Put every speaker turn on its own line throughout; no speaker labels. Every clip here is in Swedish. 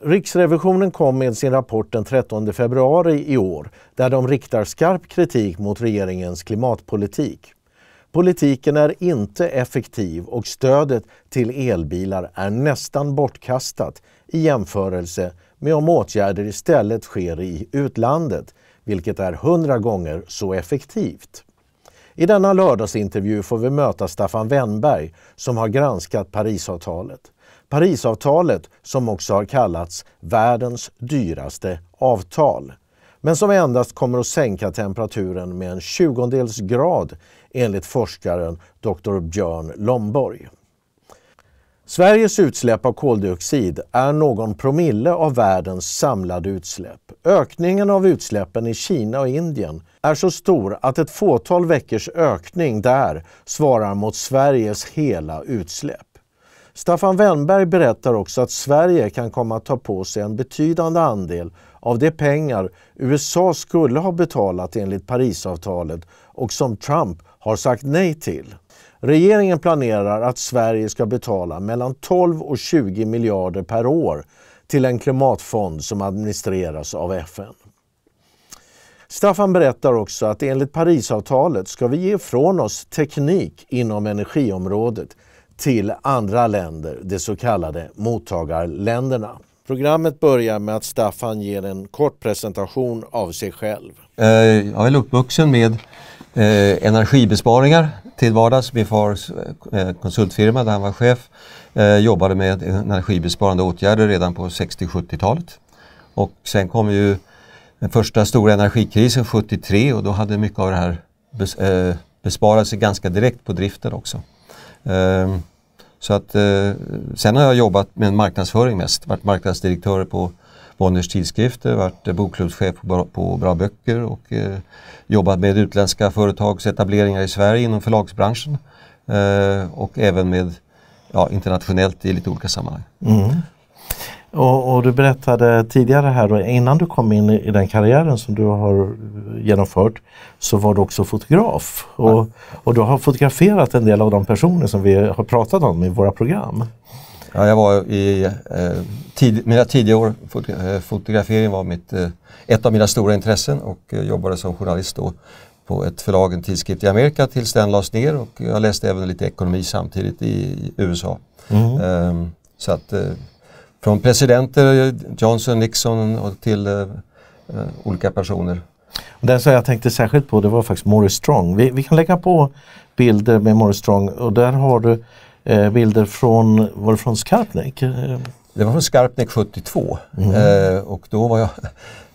Riksrevisionen kom med sin rapport den 13 februari i år där de riktar skarp kritik mot regeringens klimatpolitik. Politiken är inte effektiv och stödet till elbilar är nästan bortkastat i jämförelse med om åtgärder istället sker i utlandet, vilket är hundra gånger så effektivt. I denna lördagsintervju får vi möta Staffan Wennberg som har granskat Parisavtalet. Parisavtalet som också har kallats världens dyraste avtal men som endast kommer att sänka temperaturen med en tjugondels grad enligt forskaren Dr. Björn Lomborg. Sveriges utsläpp av koldioxid är någon promille av världens samlade utsläpp. Ökningen av utsläppen i Kina och Indien är så stor att ett fåtal veckors ökning där svarar mot Sveriges hela utsläpp. Staffan Wennberg berättar också att Sverige kan komma att ta på sig en betydande andel av de pengar USA skulle ha betalat enligt Parisavtalet och som Trump har sagt nej till. Regeringen planerar att Sverige ska betala mellan 12 och 20 miljarder per år till en klimatfond som administreras av FN. Staffan berättar också att enligt Parisavtalet ska vi ge ifrån oss teknik inom energiområdet till andra länder, de så kallade mottagarländerna. Programmet börjar med att Staffan ger en kort presentation av sig själv.
Eh, jag är uppvuxen med eh, energibesparingar till vardags. Min fars eh, konsultfirma där han var chef eh, jobbade med energibesparande åtgärder redan på 60-70-talet. Och sen kom ju den första stora energikrisen 73 och då hade mycket av det här eh, besparat sig ganska direkt på driften också. Ehm, så att, eh, sen har jag jobbat med marknadsföring mest, varit marknadsdirektör på Bonniers tidskrifter, varit bokklubbschef på, på Bra Böcker och eh, jobbat med utländska företags etableringar i Sverige inom förlagsbranschen eh, och även med ja, internationellt i lite olika sammanhang. Mm.
Och, och, du berättade tidigare här, då, innan du kom in i, den karriären som du har genomfört, så var du också fotograf. Och, och du har fotograferat en del av de personer som vi har pratat om i våra program.
Ja, jag var i eh, tid, mina tidiga år, eh, fotografering var mitt, eh, ett av mina stora intressen och eh, jobbade som journalist då på ett förlag, en tidskrift i Amerika tills den lades ner och jag läste även lite ekonomi samtidigt i, USA. Mm. Ehm, så att eh, från presidenter, Johnson, Nixon och till eh, eh, olika personer.
Den som jag tänkte särskilt på det var faktiskt Morris Strong. Vi, vi kan lägga på bilder med Morris Strong och där har du eh, bilder från, var det från Skarpnäck?
Det var från Skarpnäck 72 mm. eh, och då var jag,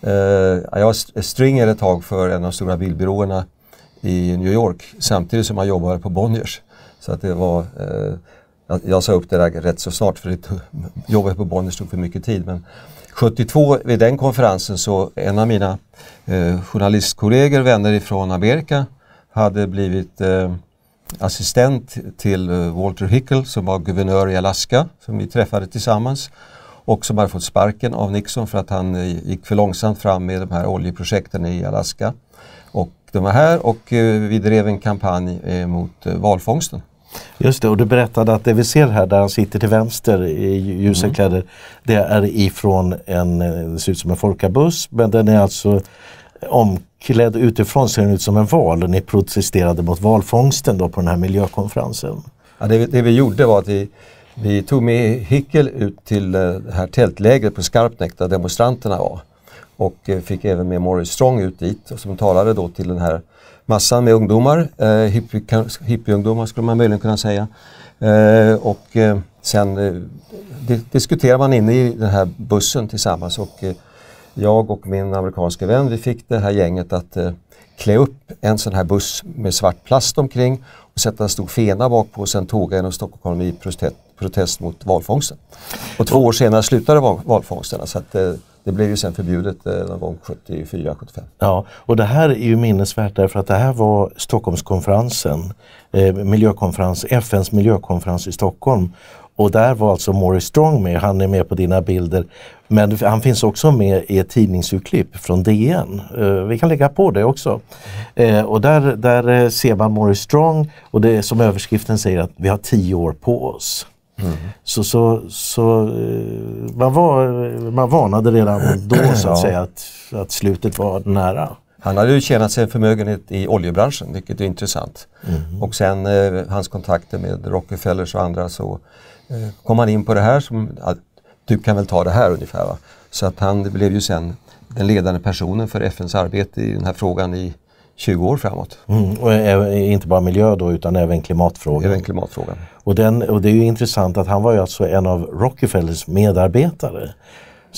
eh, jag var stringer ett tag för en av de stora bilbyråerna i New York samtidigt som jag jobbade på Bonniers. Så att det var eh, jag, jag sa upp det där rätt så snart för jobbet på Bonniers tog för mycket tid. Men 72 vid den konferensen så en av mina eh, journalistkollegor, vänner ifrån Amerika, hade blivit eh, assistent till eh, Walter Hickel som var guvernör i Alaska, som vi träffade tillsammans och som hade fått sparken av Nixon för att han eh, gick för långsamt fram med de här oljeprojekten i Alaska. Och de var här och eh, vi drev en kampanj mot valfångsten.
Just det, och du berättade att det vi ser här där han sitter till vänster i ljusa mm. kläder, det är ifrån en, det ser ut som en folkabuss, men den är alltså Klädd utifrån ser den ut som en val. Ni protesterade mot valfångsten då på den här miljökonferensen.
Ja, det, det vi gjorde var att vi, vi tog med Hickel ut till eh, det här tältlägret på Skarpnäck där demonstranterna var. Och eh, fick även med Morris Strong ut dit som talade då till den här massan med ungdomar, eh, hippieungdomar skulle man möjligen kunna säga. Eh, och eh, sen eh, diskuterade man inne i den här bussen tillsammans och eh, jag och min amerikanska vän vi fick det här gänget att eh, klä upp en sån här buss med svart plast omkring och sätta en stor fena bak på och sen tåga genom Stockholm i protest, protest mot valfångsten. Och två år senare slutade val, valfångsterna så att, eh, Det blev ju sen förbjudet eh, någon gång 74-75.
Ja, och det här är ju minnesvärt därför att det här var Stockholmskonferensen, eh, miljökonferens, FNs miljökonferens i Stockholm. Och där var alltså Morris Strong med, han är med på dina bilder. Men han finns också med i ett tidningsurklipp från DN. Eh, vi kan lägga på det också. Eh, och där, där eh, ser man Morris Strong och det som överskriften säger att vi har tio år på oss. Mm. Så, så, så man, var, man varnade redan då så att säga att, att slutet var nära.
Han hade ju tjänat sig en förmögenhet i oljebranschen, vilket är intressant. Mm. Och sen eh, hans kontakter med Rockefellers och andra så kom han in på det här som, du kan väl ta det här ungefär. Va? Så att han blev ju sen den ledande personen för FNs arbete i den här frågan i 20 år framåt.
Mm, och inte bara miljö då utan även klimatfrågan.
Även klimatfrågan.
Och, den, och det är ju intressant att han var ju alltså en av Rockefellers medarbetare.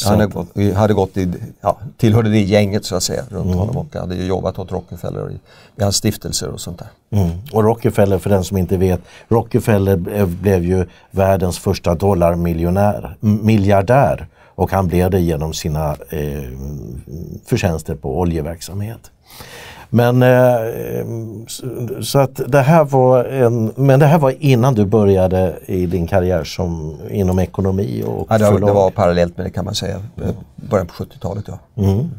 Han hade, hade gått i, ja, tillhörde det gänget så att säga runt mm. honom och hade jobbat åt Rockefeller i, i hans stiftelser och sånt där.
Mm. Och Rockefeller, för den som inte vet, Rockefeller blev ju världens första dollarmiljonär, miljardär och han blev det genom sina eh, förtjänster på oljeverksamhet. Men, eh, så att det här var en, men det här var innan du började i din karriär som, inom ekonomi och
ja, det, var, det var parallellt med det kan man säga, början på 70-talet. Ja. Mm.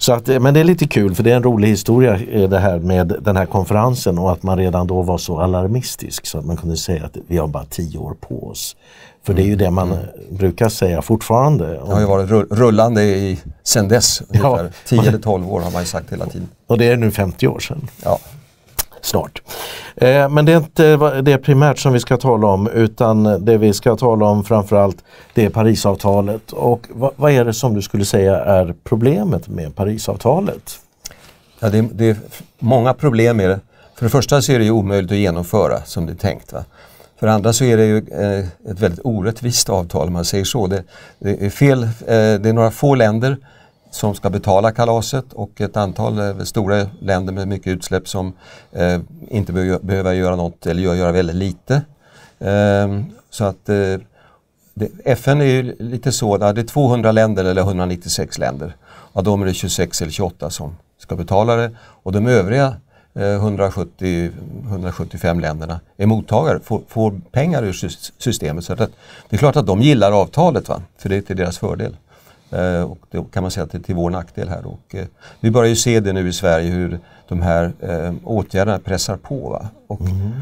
Så att, men det är lite kul för det är en rolig historia eh, det här med den här konferensen och att man redan då var så alarmistisk så att man kunde säga att vi har bara tio år på oss. För det är ju det man mm. brukar säga fortfarande.
Det har ju varit rullande i, sen dess, ungefär ja. 10 eller 12 år har man ju sagt hela tiden.
Och det är nu 50 år sedan.
Ja.
Snart. Eh, men det är inte det primärt som vi ska tala om utan det vi ska tala om framförallt det är Parisavtalet. Och vad, vad är det som du skulle säga är problemet med Parisavtalet?
Ja, det, det är många problem med det. För det första så är det ju omöjligt att genomföra som det är tänkt. Va? För det andra så är det ju eh, ett väldigt orättvist avtal om man säger så. Det, det, är fel, eh, det är några få länder som ska betala kalaset och ett antal eh, stora länder med mycket utsläpp som inte be behöver göra något eller göra väldigt lite. Ehm, så att FN är ju lite så, det är 200 länder eller 196 länder. Av dem är det 26 eller 28 som ska betala det och de övriga Eh, 170-175 länderna är mottagare, får, får, pengar ur systemet. Så det, det är klart att de gillar avtalet, va? för det är till deras fördel. Eh, och då kan man säga att det är till vår nackdel här. Och, eh, vi börjar ju se det nu i Sverige hur de här eh, åtgärderna pressar på. Va? Och, mm.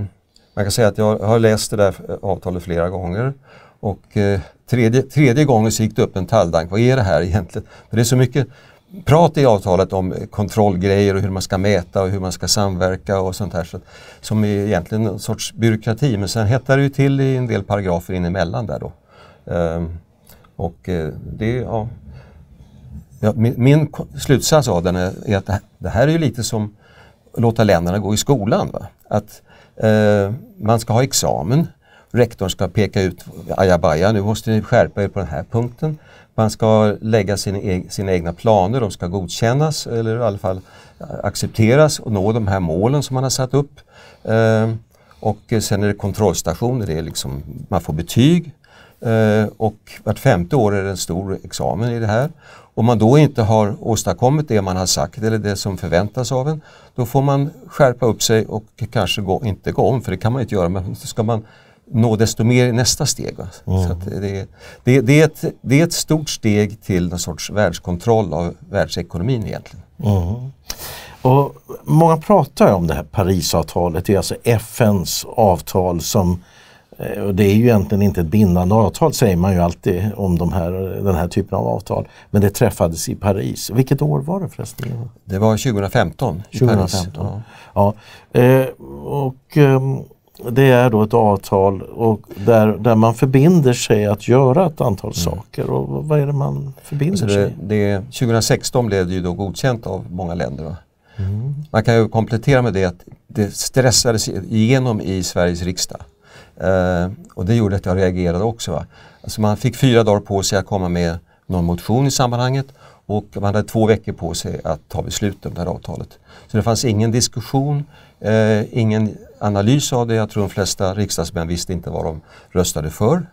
eh, man kan säga att jag har läst det där eh, avtalet flera gånger och eh, tredje, tredje gången så gick det upp en talldank. Vad är det här egentligen? För det är så mycket prat i avtalet om kontrollgrejer och hur man ska mäta och hur man ska samverka och sånt här. Så, som är egentligen en sorts byråkrati men sen hettar det ju till i en del paragrafer in emellan där då. Um, och eh, det, ja, ja, min, min, slutsats av den är, är att det här, det här, är ju lite som att låta länderna gå i skolan. Va? Att eh, man ska ha examen, rektorn ska peka ut ajabaja, nu måste ni skärpa er på den här punkten. Man ska lägga sin, sina egna planer, de ska godkännas eller i alla fall eh, accepteras och nå de här målen som man har satt upp. Eh, och sen är det kontrollstationer, det är liksom, man får betyg eh, och vart femte år är det en stor examen i det här. Om man då inte har åstadkommit det man har sagt eller det som förväntas av en, då får man skärpa upp sig och kanske gå, inte gå om, för det kan man inte göra, men ska man nå desto mer i nästa steg. Mm. Så det, det, det, är ett, det är ett stort steg till någon sorts världskontroll av världsekonomin egentligen. Mm.
Och många pratar om det här Parisavtalet, det är alltså FNs avtal som eh, och det är ju egentligen inte ett bindande avtal säger man ju alltid om de här, den här typen av avtal. Men det träffades i Paris. Vilket år var det förresten?
Det var 2015
i 2015. Paris. Ja. ja. Eh, och, ehm, det är då ett avtal och där, där man förbinder sig att göra ett antal mm. saker. Och vad är det man förbinder alltså
det, sig? Det, 2016 blev det ju då godkänt av många länder. Mm. Man kan ju komplettera med det att det stressades igenom i Sveriges riksdag. Uh, och det gjorde att jag reagerade också. Va? Alltså man fick fyra dagar på sig att komma med någon motion i sammanhanget och man hade två veckor på sig att ta beslut om det här avtalet. Så det fanns ingen diskussion, eh, ingen analys av det. Jag tror de flesta riksdagsmän visste inte vad de röstade för.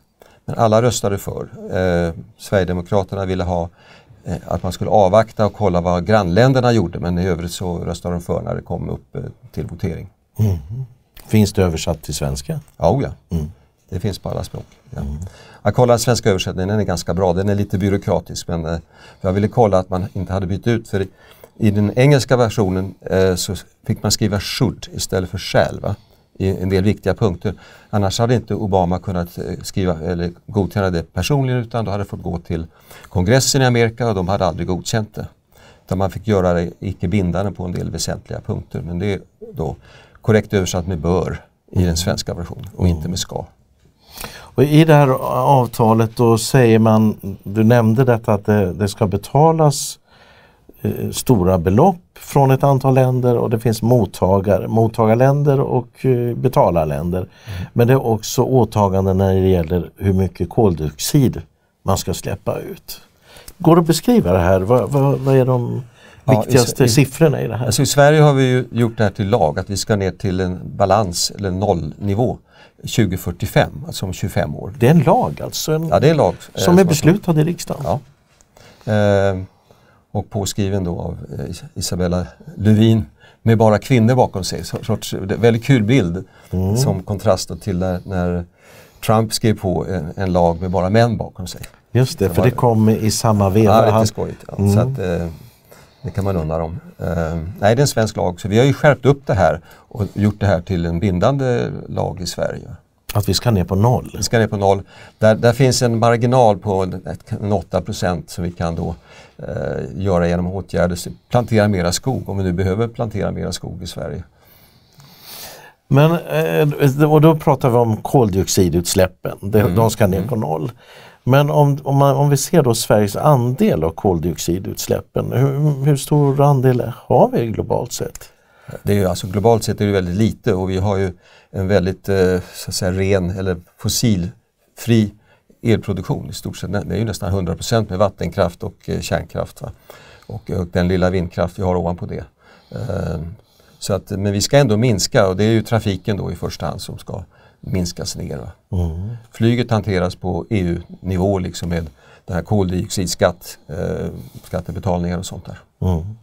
Men alla röstade för. Eh, Sverigedemokraterna ville ha eh, att man skulle avvakta och kolla vad grannländerna gjorde men i övrigt så röstade de för när det kom upp eh, till votering.
Mm. Finns det översatt till svenska?
Ja, oh ja. Mm. det finns på alla språk. Ja. Mm. Jag kollade svenska översättningen, den är ganska bra. Den är lite byråkratisk men eh, jag ville kolla att man inte hade bytt ut. För i, den engelska versionen eh, så fick man skriva should istället för shall va? i en del viktiga punkter. Annars hade inte Obama kunnat eh, skriva eller godkänna det personligen utan då hade det fått gå till kongressen i Amerika och de hade aldrig godkänt det. Utan man fick göra det icke bindande på en del väsentliga punkter. Men det är då korrekt översatt med bör i den svenska versionen och inte med ska.
Och I det här avtalet då säger man, du nämnde detta att det, det ska betalas eh, stora belopp från ett antal länder och det finns mottagare, mottagarländer och eh, betalarländer. Mm. Men det är också åtaganden när det gäller hur mycket koldioxid man ska släppa ut. Går det att beskriva det här? Vad, vad, vad är de viktigaste ja, i, siffrorna i det här?
Alltså I Sverige har vi ju gjort det här till lag, att vi ska ner till en balans eller nollnivå 2045, alltså om 25 år.
Det är en lag alltså? En,
ja, det är en lag.
Eh, som är beslutad i riksdagen?
Ja. Eh, och påskriven då av eh, Isabella Lövin med bara kvinnor bakom sig. Så, sorts väldigt kul bild mm. som kontrast till när, när, Trump skrev på en, en, lag med bara män bakom sig.
Just det, för det kom i samma veva.
Ja, lite skojigt. Ja. Mm. Så att, eh, det kan man undra om. Eh, nej, det är en svensk lag så vi har ju skärpt upp det här och gjort det här till en bindande lag i Sverige.
Att vi ska ner på noll?
Vi ska ner på noll. Där, där finns en marginal på en 8 procent som vi kan då eh, göra genom åtgärder. Plantera mera skog om vi nu behöver plantera mera skog i Sverige.
Men eh, och då pratar vi om koldioxidutsläppen, de, mm. de ska ner på noll. Men om, om, man, om, vi ser då Sveriges andel av koldioxidutsläppen, hur, hur stor andel har vi globalt sett?
Det är alltså, globalt sett är det väldigt lite och vi har ju en väldigt eh, så att säga, ren eller fossilfri elproduktion i stort sett. Det är ju nästan 100% med vattenkraft och eh, kärnkraft. Och, och, den lilla vindkraft vi har ovanpå det. Eh, så att, men vi ska ändå minska och det är ju trafiken då i första hand som ska minskas ner. Mm. Flyget hanteras på EU-nivå liksom med den här koldioxidskatt, eh, skattebetalningar och sånt där. Mm.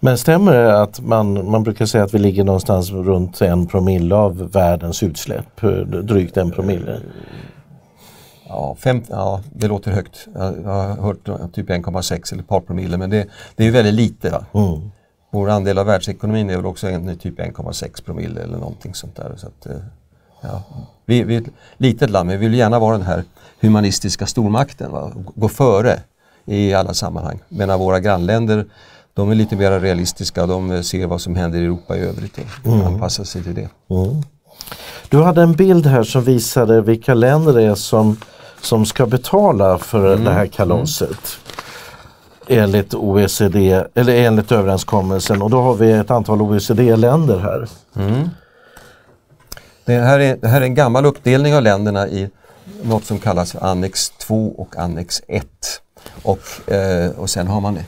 Men stämmer det att man, man brukar säga att vi ligger någonstans runt en promille av världens utsläpp, drygt en promille?
Ja, fem, ja det låter högt. Jag, har hört typ 1,6 eller ett par promille men det, det är väldigt lite. Va? Mm. Vår andel av världsekonomin är väl också en, typ 1,6 promille eller någonting sånt där. Så att, eh, ja. vi, vi är ett litet land men vi vill gärna vara den här humanistiska stormakten. Va? Gå före i alla sammanhang. Medan våra grannländer de är lite mer realistiska. De ser vad som händer i Europa i övrigt och mm. anpassar sig till det. Mm.
Du hade en bild här som visade vilka länder det är som, som ska betala för mm. det här kalaset. Mm. Enligt OECD, eller enligt överenskommelsen och då har vi ett antal OECD-länder här. Mm.
Det, här är, det här är en gammal uppdelning av länderna i något som kallas Annex 2 och Annex 1. Och, eh, och sen har man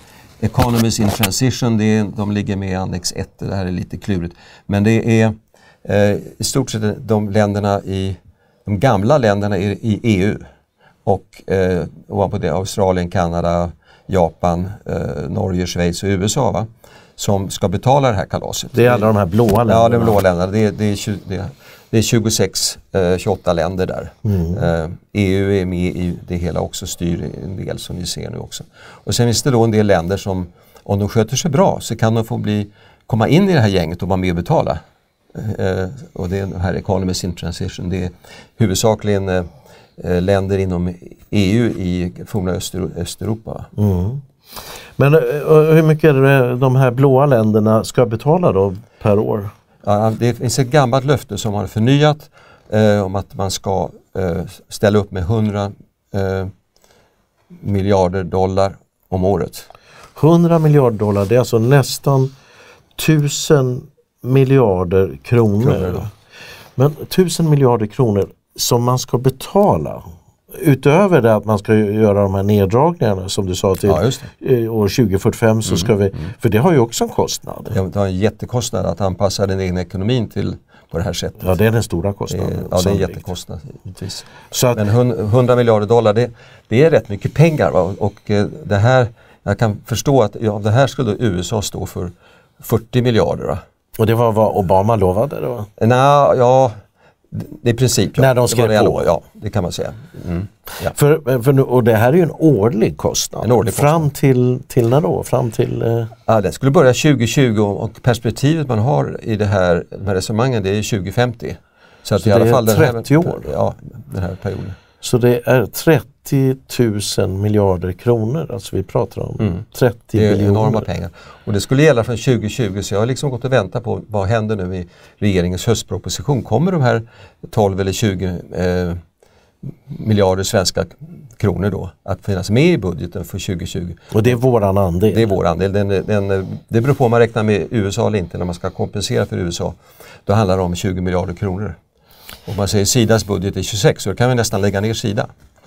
Economies in transition, det är, de ligger med i annex 1, det här är lite klurigt. Men det är eh, i stort sett de länderna i, de gamla länderna i, i EU och eh, ovanpå det Australien, Kanada, Japan, eh, Norge, Schweiz och USA va? som ska betala det här kalaset.
Det är alla de här blåa länderna?
Ja, de blåa länderna. Det, det, är, det, det är 26, eh, 28 länder där. Mm. Eh, EU är med i det hela också, styr en del som vi ser nu också. Och sen finns det då en del länder som, om de sköter sig bra, så kan de få bli, komma in i det här gänget och vara med och betala. Eh, och det är den här Economies in Transition. Det är huvudsakligen eh, eh, länder inom EU i forna Öster, Östeuropa. Mm.
Men eh, hur mycket är det de här blåa länderna ska betala då per år?
Det finns ett gammalt löfte som har förnyat eh, om att man ska eh, ställa upp med 100 eh, miljarder dollar om året.
100 miljarder dollar, det är alltså nästan 1000 miljarder kronor. kronor Men 1000 miljarder kronor som man ska betala utöver det att man ska göra de här neddragningarna som du sa till ja, år 2045 så mm, ska vi, mm. för det har ju också en kostnad.
Det har en jättekostnad att anpassa den egna ekonomin till på det här sättet.
Ja, det är den stora kostnaden.
Det är, ja, det är en jättekostnad givetvis.
Så att,
Men hun- 100 miljarder dollar, det, det är rätt mycket pengar. Va? Och eh, det här, jag kan förstå att ja, det här skulle USA stå för 40 miljarder. Va?
och det var vad Obama lovade då?
Nå, ja, det- i princip ja.
När de skrev
det
på.
Ja, det kan man säga. Mm. Ja.
För, för nu, och det här är ju en årlig kostnad.
En årlig
Fram till, till när då? Fram till... Eh,
Ja, den skulle börja 2020 och perspektivet man har i det här, de här resonemangen det är 2050. Så, att
Så
i alla
är
fall den här,
30 år?
Ja, den här perioden.
Så det är 30 000 miljarder kronor. Alltså vi pratar om
Mm.
30
Det är
biljoner.
enorma pengar. Och det skulle gälla från 2020 så jag har liksom gått och väntat på vad händer nu i regeringens höstproposition. Kommer de här 12 eller 20 eh, miljarder svenska kronor då att finnas med i budgeten för 2020?
Och det är våran andel.
Det är vår andel. Den, den, det beror på om man räknar med USA eller inte när man ska kompensera för USA. Då handlar det om 20 miljarder kronor. Om man säger Sidas budget är 26 så då kan vi nästan lägga ner Sida.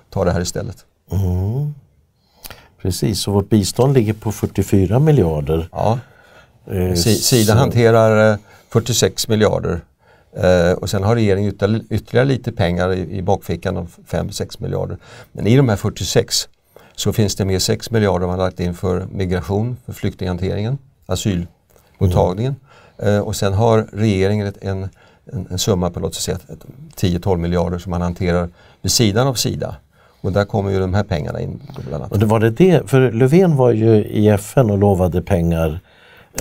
Ta det här istället.
Mm. Precis, så vårt bistånd ligger på 44 miljarder.
Ja.
Eh,
Si- Sida
så-
hanterar eh, 46 miljarder eh, och sen har regeringen ytter- ytterligare lite pengar i, i bakfickan om 5-6 miljarder. Men i de här 46 så finns det med 6 miljarder man har lagt in för migration, för flyktinghanteringen, asylmottagningen. Eh, och sen har regeringen ett, en, en, en summa på låt oss säga ett- 10-12 miljarder som man hanterar vid sidan av Sida. Och där kommer ju de här pengarna in bland annat.
Och det var det det, för Löfven var ju i FN och lovade pengar.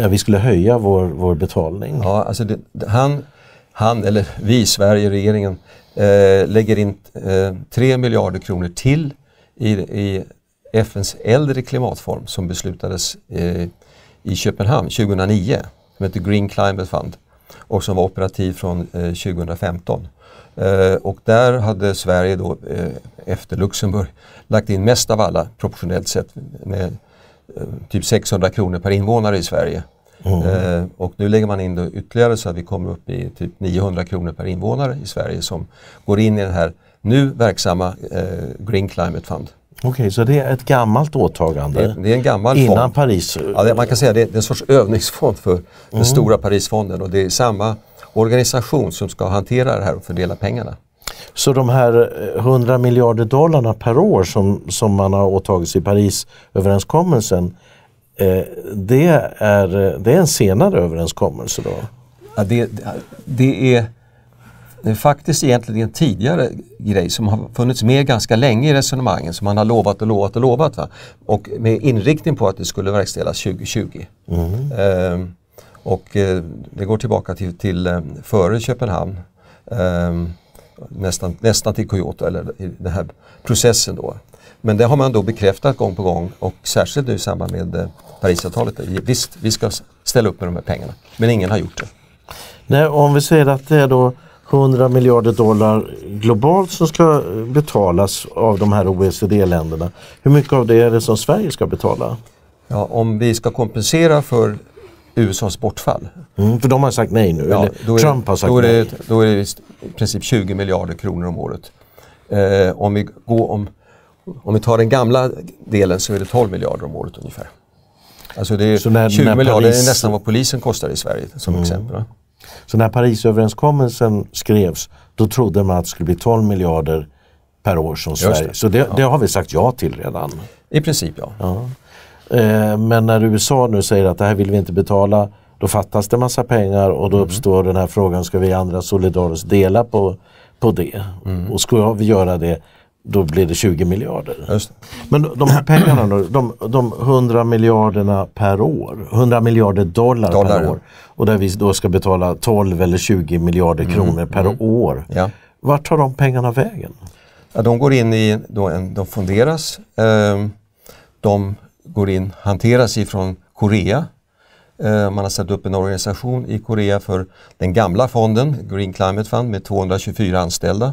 Eh, Vi skulle höja vår, vår betalning.
Ja, alltså det- han, han, eller vi, Sverige, regeringen, eh, lägger in eh, 3 miljarder kronor till i, i FNs äldre klimatform som beslutades eh, i Köpenhamn 2009, som heter Green Climate Fund och som var operativ från eh, 2015. Eh, och där hade Sverige då eh, efter Luxemburg lagt in mest av alla proportionellt sett med eh, typ 600 kronor per invånare i Sverige. Eh, och nu lägger man in det ytterligare så att vi kommer upp i typ 900 kronor per invånare i Sverige som går in i den här nu verksamma eh, Green Climate Fund.
Okej, så det är ett gammalt åtagande.
Det, det är en gammal
Innan
fond.
Paris.
Ja, man kan säga det, det är en sorts övningsfond för den stora Parisfonden och det är samma organisation som ska hantera det här och fördela pengarna.
Så de här eh, 100 miljarder dollarna per år som, som man har åtagit sig i Parisöverenskommelsen. Eh, det, är, eh, det är en senare överenskommelse då?
Ja, det, det, är, det är faktiskt egentligen en tidigare grej som har funnits med ganska länge i resonemangen som man har lovat och lovat och lovat. Va? Och med inriktning på att det skulle verkställas 2020. Ehm, och eh, det går tillbaka till, till eh, före Köpenhamn. Ehm, nästan, nästan till Kyoto eller i den här processen då. Men det har man då bekräftat gång på gång och särskilt nu i samband med eh, Parisavtalet. Visst, vi ska ställa upp med de här pengarna. Men ingen har gjort det.
Nej, om vi säger att det är då 100 miljarder dollar globalt som ska betalas av de här OECD-länderna. Hur mycket av det är det som Sverige ska betala?
Ja, om vi ska kompensera för USAs bortfall.
Mm, för de har sagt nej nu.
Ja,
eller Trump har sagt
då är
nej.
det, då är det i princip 20 miljarder kronor om året. Eh, om, vi går, om, om vi tar den gamla delen så är det 12 miljarder om året ungefär. Alltså det är
Så när-
20
när
miljarder
Paris-
är nästan vad polisen kostar i Sverige som exempel.
Så när Parisöverenskommelsen skrevs då trodde man att det skulle bli 12 miljarder per år som Sverige.
det.
Så det, det har vi sagt ja till redan.
I princip ja.
Eh, men när USA nu säger att det här vill vi inte betala då fattas det massa pengar och då
Mm.
uppstår den här frågan, ska vi andra solidariskt dela på, på det?
Mm.
Och ska vi göra det då blir det 20 miljarder. Men de här pengarna då, de, de 100 miljarderna per år, 100 miljarder dollar,
Dollar,
per
ja.
år och där vi då ska betala 12 eller 20 miljarder kronor per år.
Mm, Ja.
Vart tar de pengarna vägen?
Ja, de går in i, en, de fonderas. ehm, de går in, hanteras ifrån Korea. Eh, man har satt upp en organisation i Korea för den gamla fonden, Green Climate Fund med 224 anställda.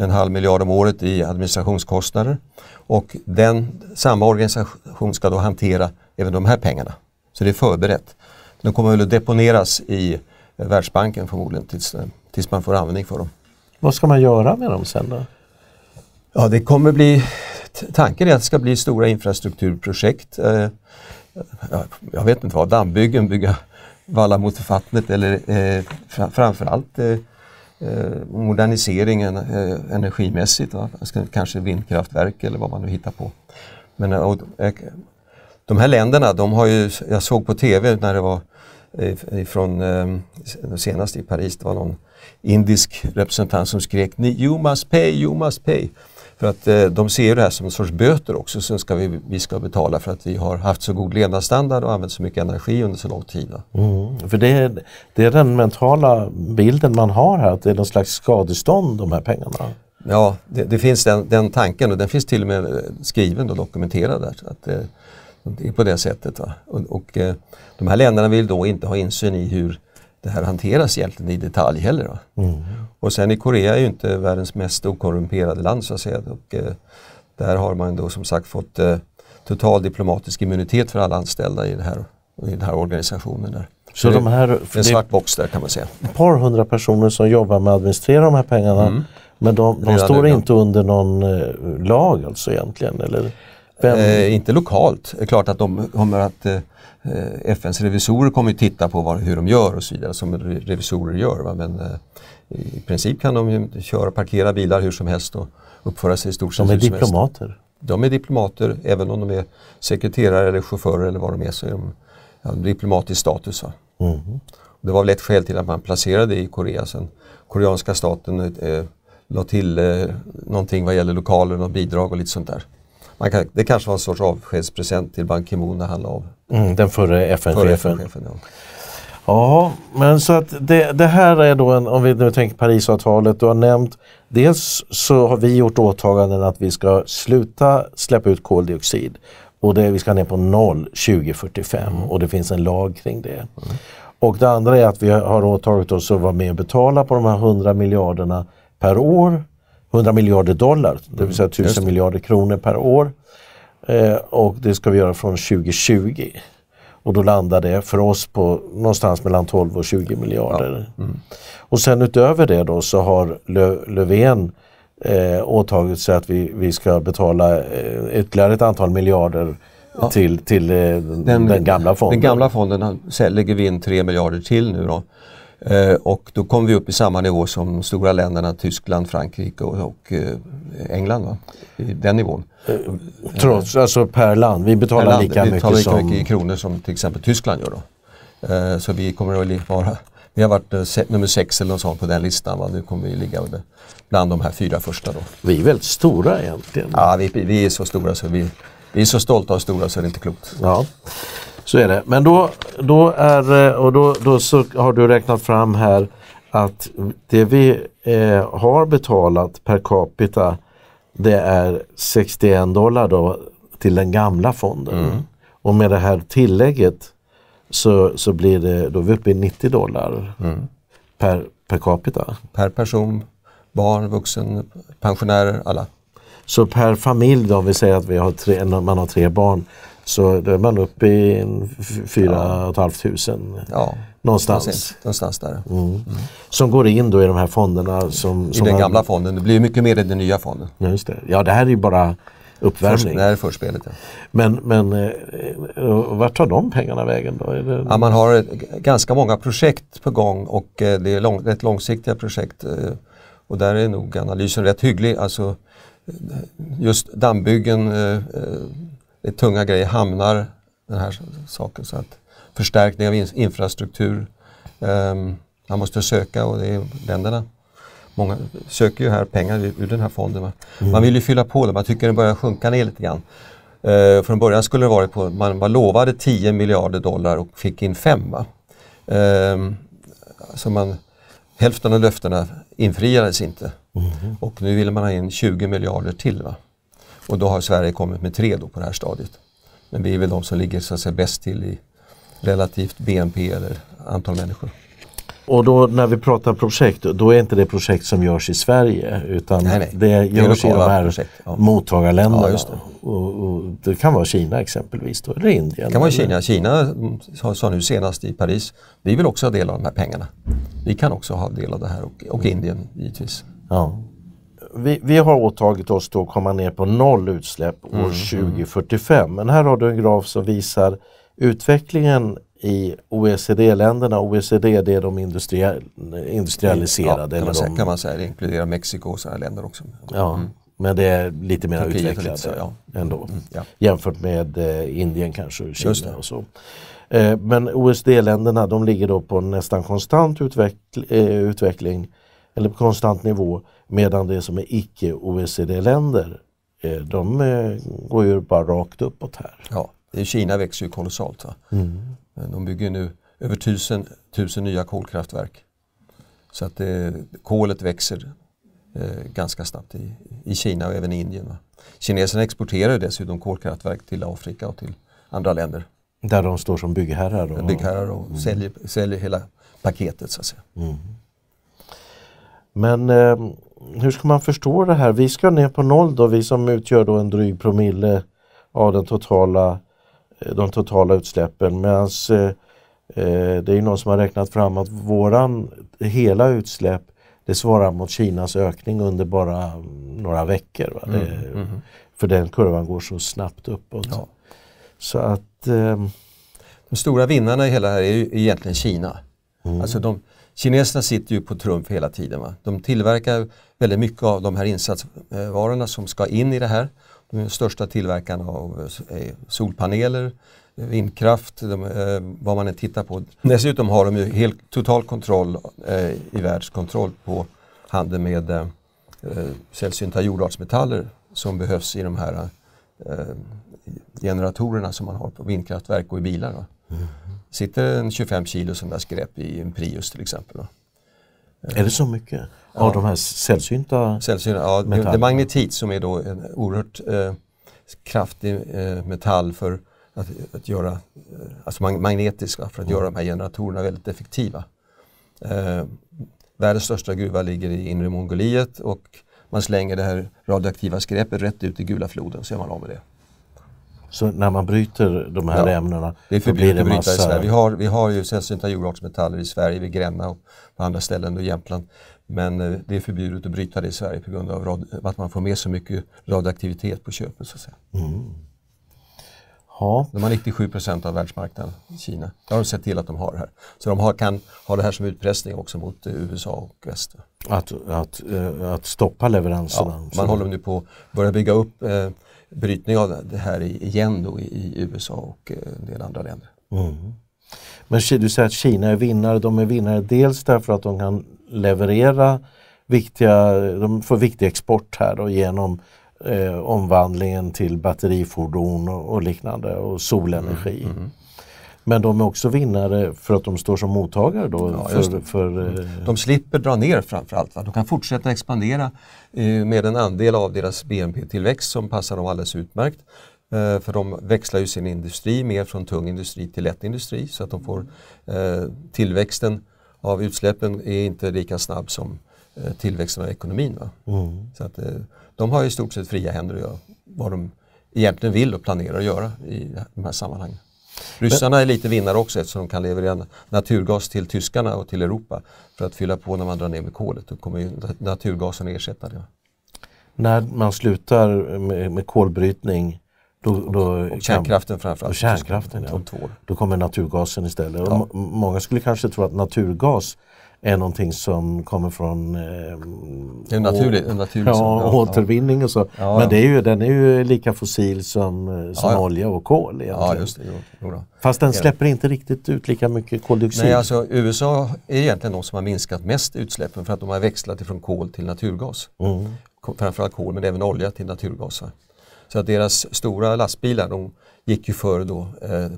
En halv miljard om året i administrationskostnader. Och den, samma organisation ska då hantera även de här pengarna. Så det är förberett. De kommer väl att deponeras i eh, Världsbanken förmodligen tills, eh, tills man får användning för dem.
Vad ska man göra med dem sen då?
Ja, det kommer bli, tanken är att det ska bli stora infrastrukturprojekt. Eh, ja, jag vet inte vad, dammbyggen, bygga valla mot vattnet eller eh, framförallt eh, Eh, moderniseringen eh, energimässigt. Va? Kanske vindkraftverk eller vad man nu hittar på. Men, eh, och, de här länderna, de har ju, jag såg på TV när det var från senast i Paris, det var någon indisk representant som skrek You must pay, you must pay. För att eh, de ser det här som en sorts böter också som ska vi, vi ska betala för att vi har haft så god levnadsstandard och använt så mycket energi under så lång tid.
Mm, för det är, det är den mentala bilden man har här, att det är någon slags skadestånd de här pengarna.
Ja, det, det finns den, den, tanken och den finns till och med skriven och dokumenterad där. Att, eh, det är på det sättet. Va? Och, och eh, de här länderna vill då inte ha insyn i hur det här hanteras egentligen i detalj heller. Mm. Och sen i Korea är ju inte världens mest okorrumperade land så att säga. Och, eh, där har man då som sagt fått eh, total diplomatisk immunitet för alla anställda i, det här, i den här organisationen. Där. Så, så de här, en svart box där kan man säga.
Ett par hundra personer som jobbar med att administrera de här pengarna mm. men de, de står inte under någon eh, lag alltså egentligen? Eller?
Eh, inte lokalt. Det är klart att de kommer att eh, FNs revisorer kommer att titta på vad, hur de gör och så vidare som revisorer gör. Va? Men eh, i princip kan de ju köra och parkera bilar hur som helst och uppföra sig i stort
sett De är diplomater?
De är diplomater även om de är sekreterare eller chaufförer eller vad de är så är de ja, diplomatisk status. Mm. Det var väl ett skäl till att man placerade i Korea. Sen koreanska staten eh, la till eh, någonting vad gäller lokaler och bidrag och lite sånt där. Kan, det kanske var en sorts avskedspresent till Ban Ki-Moon när han la av.
Mm, den förre FN-chefen. FN ja. Ja, men så att det, det, här är då en, om vi nu tänker Parisavtalet, du har nämnt dels så har vi gjort åtaganden att vi ska sluta släppa ut koldioxid och det, vi ska ner på noll 2045 mm. och det finns en lag kring det. Mm. Och det andra är att vi har åtagit oss att vara med och betala på de här 100 miljarderna per år 100 miljarder dollar, det vill säga 1000 mm, miljarder kronor per år. Eh, och det ska vi göra från 2020. Och då landar det för oss på någonstans mellan 12 och 20 miljarder. Ja. Mm. Och sen utöver det då så har Lö Löfven eh, åtagit sig att vi, vi ska betala eh, ytterligare ett antal miljarder ja. till, till eh, den, den, gamla fonden.
Den gamla fonden lägger vi in 3 miljarder till nu då. Eh, och då kommer vi upp i samma nivå som de stora länderna Tyskland, Frankrike och, och eh, England. Va? I den nivån. Eh,
trots, alltså per land, vi betalar land, lika
vi
mycket
lika
som...
mycket i kronor som till exempel Tyskland gör. Då. Eh, så vi kommer att vara vi har varit nummer sex eller något sånt på den listan. Va? Nu kommer vi ligga bland de här fyra första. Då.
Vi är väldigt stora egentligen.
Ja, vi, vi är så stora så vi, vi är så stolta och stora så det är inte klokt.
Ja. Så är det. Men då, då, är, eh, och då, då så har du räknat fram här att det vi eh, har betalat per capita det är 61 dollar då till den gamla fonden. Mm. Och med det här tillägget så, så blir det, då är vi uppe i 90 dollar mm. per, per capita.
Per person, barn, vuxen, pensionärer, alla.
Så per familj då, om vi säger att vi har tre, man har tre barn, så då är man uppe i 4 ja. 500 ja. någonstans.
någonstans där. Mm.
Mm. Som går in då i de här fonderna. Som,
I
som
den man... gamla fonden, det blir mycket mer i den nya fonden.
Just det. Ja det här är ju bara uppvärmning.
det här är förspelet. Ja.
Men, men eh, vart tar de pengarna vägen då? Det...
Ja, man har ganska många projekt på gång och eh, det är lång, rätt långsiktiga projekt. Eh, och där är nog analysen rätt hygglig. Alltså, just dammbyggen det är tunga grejer, hamnar, den här saken. Så att förstärkning av infrastruktur. Um, man måste söka och det är länderna. Många söker ju här pengar ur, den här fonden. Mm. Man vill ju fylla på det, man tycker det börjar sjunka ner lite grann. Uh, från början skulle det varit på, man var lovade 10 miljarder dollar och fick in 5. Uh, så man, hälften av löftena infriades inte. Mm. Och nu vill man ha in 20 miljarder till. Va? Och då har Sverige kommit med tre då på det här stadiet. Men vi är väl de som ligger så att säga, bäst till i relativt BNP eller antal människor.
Och då när vi pratar projekt, då är inte det projekt som görs i Sverige utan nej, nej. det görs det i de här projekt, ja. mottagarländerna. Ja, det. Och, och, det kan vara Kina exempelvis då, eller Indien.
Det kan vara Kina. Kina sa nu senast i Paris, vi vill också ha del av de här pengarna. Vi kan också ha del av det här och, och Indien givetvis.
Ja vi, vi, har åtagit oss då att komma ner på noll utsläpp år mm, 2045. Mm. Men här har du en graf som visar utvecklingen i OECD-länderna, OECD det är de industriell, industrialiserade.
Ja, kan, man säga,
de,
kan man säga. Det inkluderar Mexiko och sådana länder också.
ja,
Mm.
Men det är lite mer
Turkiet
utvecklat
lite så, ja.
ändå.
Mm, ja.
Jämfört med eh, Indien kanske och Kina och så. Eh, men OECD-länderna de ligger då på nästan konstant utveckl eh, utveckling eller på konstant nivå medan det som är icke-OECD-länder eh, de eh, går ju bara rakt uppåt här.
Ja, Kina växer ju kolossalt.
Mm.
De bygger nu över tusen, tusen nya kolkraftverk. Så att det, kolet växer eh, ganska snabbt i, i Kina och även i Indien. Va? Kineserna exporterar dessutom kolkraftverk till Afrika och till andra länder.
Där de står som byggherrar. Och,
Byggherrar och säljer, säljer hela paketet så att säga.
Men eh, hur ska man förstå det här? Vi ska ner på noll då, vi som utgör då en dryg promille av den totala, eh, de totala utsläppen. Medan eh, eh, det är någon som har räknat fram att våran hela utsläpp det svarar mot Kinas ökning under bara mm, några veckor. Va? Det, För den kurvan går så snabbt uppåt.
Ja.
Så att eh,
De stora vinnarna i hela det här är ju egentligen Kina. Alltså de, kineserna sitter ju på trumf hela tiden. Va? De tillverkar väldigt mycket av de här insatsvarorna som ska in i det här. De är största tillverkarna av solpaneler, vindkraft, de, eh, vad man än tittar på. Dessutom har de ju helt total kontroll eh, i världskontroll på handeln med eh, eh sällsynta jordartsmetaller som behövs i de här eh, generatorerna som man har på vindkraftverk och i bilar. Va? Sitter en 25 kilo där skräp i en Prius till exempel. Va?
är det så mycket av de här sällsynta?
Sällsynta, ja, det,
Metall.
det är magnetit som är då en oerhört eh, kraftig eh, metall för att, att göra, eh, alltså mag magnetisk, va? för att göra de här generatorerna väldigt effektiva. Eh, världens största gruva ligger i inre Mongoliet och man slänger det här radioaktiva skräpet rätt ut i Gula floden så är man av med det.
Så när man bryter de här
Ja.
ämnena
Det är förbjudet
det
att bryta i
massa...
Sverige. Vi har, vi har ju sällsynta jordartsmetaller i Sverige, vid Gränna och på andra ställen och Jämtland. Men eh, det är förbjudet att bryta det i Sverige på grund av rad, att man får med så mycket radioaktivitet på köpet. Så att säga.
Ja,
De har 97 procent av världsmarknaden i Kina. Det har de sett till att de har här. Så de har, kan ha det här som utpressning också mot eh, USA och väst.
att, att, eh, att stoppa leveranserna.
Ja,
Så-
man håller nu på att börja bygga upp brytning av det här igen då i, USA och eh, en del andra länder.
Mm. Men du säger att Kina är vinnare. De är vinnare dels därför att de kan leverera viktiga, de får viktig export här då, genom eh, omvandlingen till batterifordon och, och liknande och solenergi.
Mm,
Men de är också vinnare för att de står som mottagare då
Ja,
för, för eh,
De slipper dra ner framförallt. Va? De kan fortsätta expandera eh, med en andel av deras BNP-tillväxt som passar dem alldeles utmärkt. Eh, för de växlar ju sin industri mer från tung industri till lätt industri så att de får eh, tillväxten av utsläppen är inte lika snabb som eh, tillväxten av ekonomin.
Mm.
Så att, eh, de har i stort sett fria händer att göra vad de egentligen vill och planerar att göra i de här sammanhangen. Ryssarna är lite vinnare också eftersom de kan leverera naturgas till tyskarna och till Europa för att fylla på när man drar ner med kolet. Då kommer ju naturgasen ersätta det.
när man slutar med, med kolbrytning då, då,
Och kärnkraften framförallt.
Och kärnkraften, ja. Då kommer naturgasen istället.
Ja.
Många skulle kanske tro att naturgas är någonting som kommer från eh,
naturlig, en naturlig
ja, återvinning och så.
Ja,
Men det är ju, den är ju lika fossil som, eh, som
Ja, ja.
olja och kol egentligen.
Ja, just det. Jo, jo.
Fast den släpper inte riktigt ut lika mycket koldioxid.
Nej, alltså USA är egentligen de som har minskat mest utsläppen för att de har växlat ifrån kol till naturgas.
mm.
Framförallt kol men även olja till naturgas. Så att deras stora lastbilar de gick ju före då eh,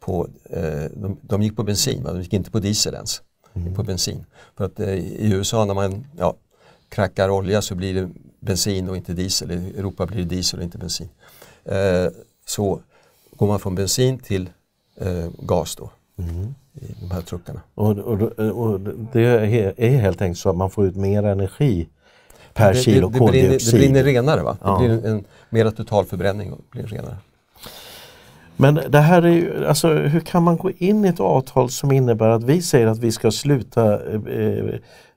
på, eh, de, de gick på bensin, va? de gick inte på diesel ens. Gick På bensin. För att eh, i USA när man ja, krackar olja så blir det bensin och inte diesel. I Europa blir det diesel och inte bensin. Eh, så går man från bensin till eh, gas då
Mm.
i de här truckarna.
Och, och, och det är helt enkelt så att man får ut mer energi per
det,
kilo
det, det,
koldioxid.
det brinner renare va?
Ja.
Det blir en, en mera total förbränning och blir renare.
Men det här är ju, alltså hur kan man gå in i ett avtal som innebär att vi säger att vi ska sluta eh, eh,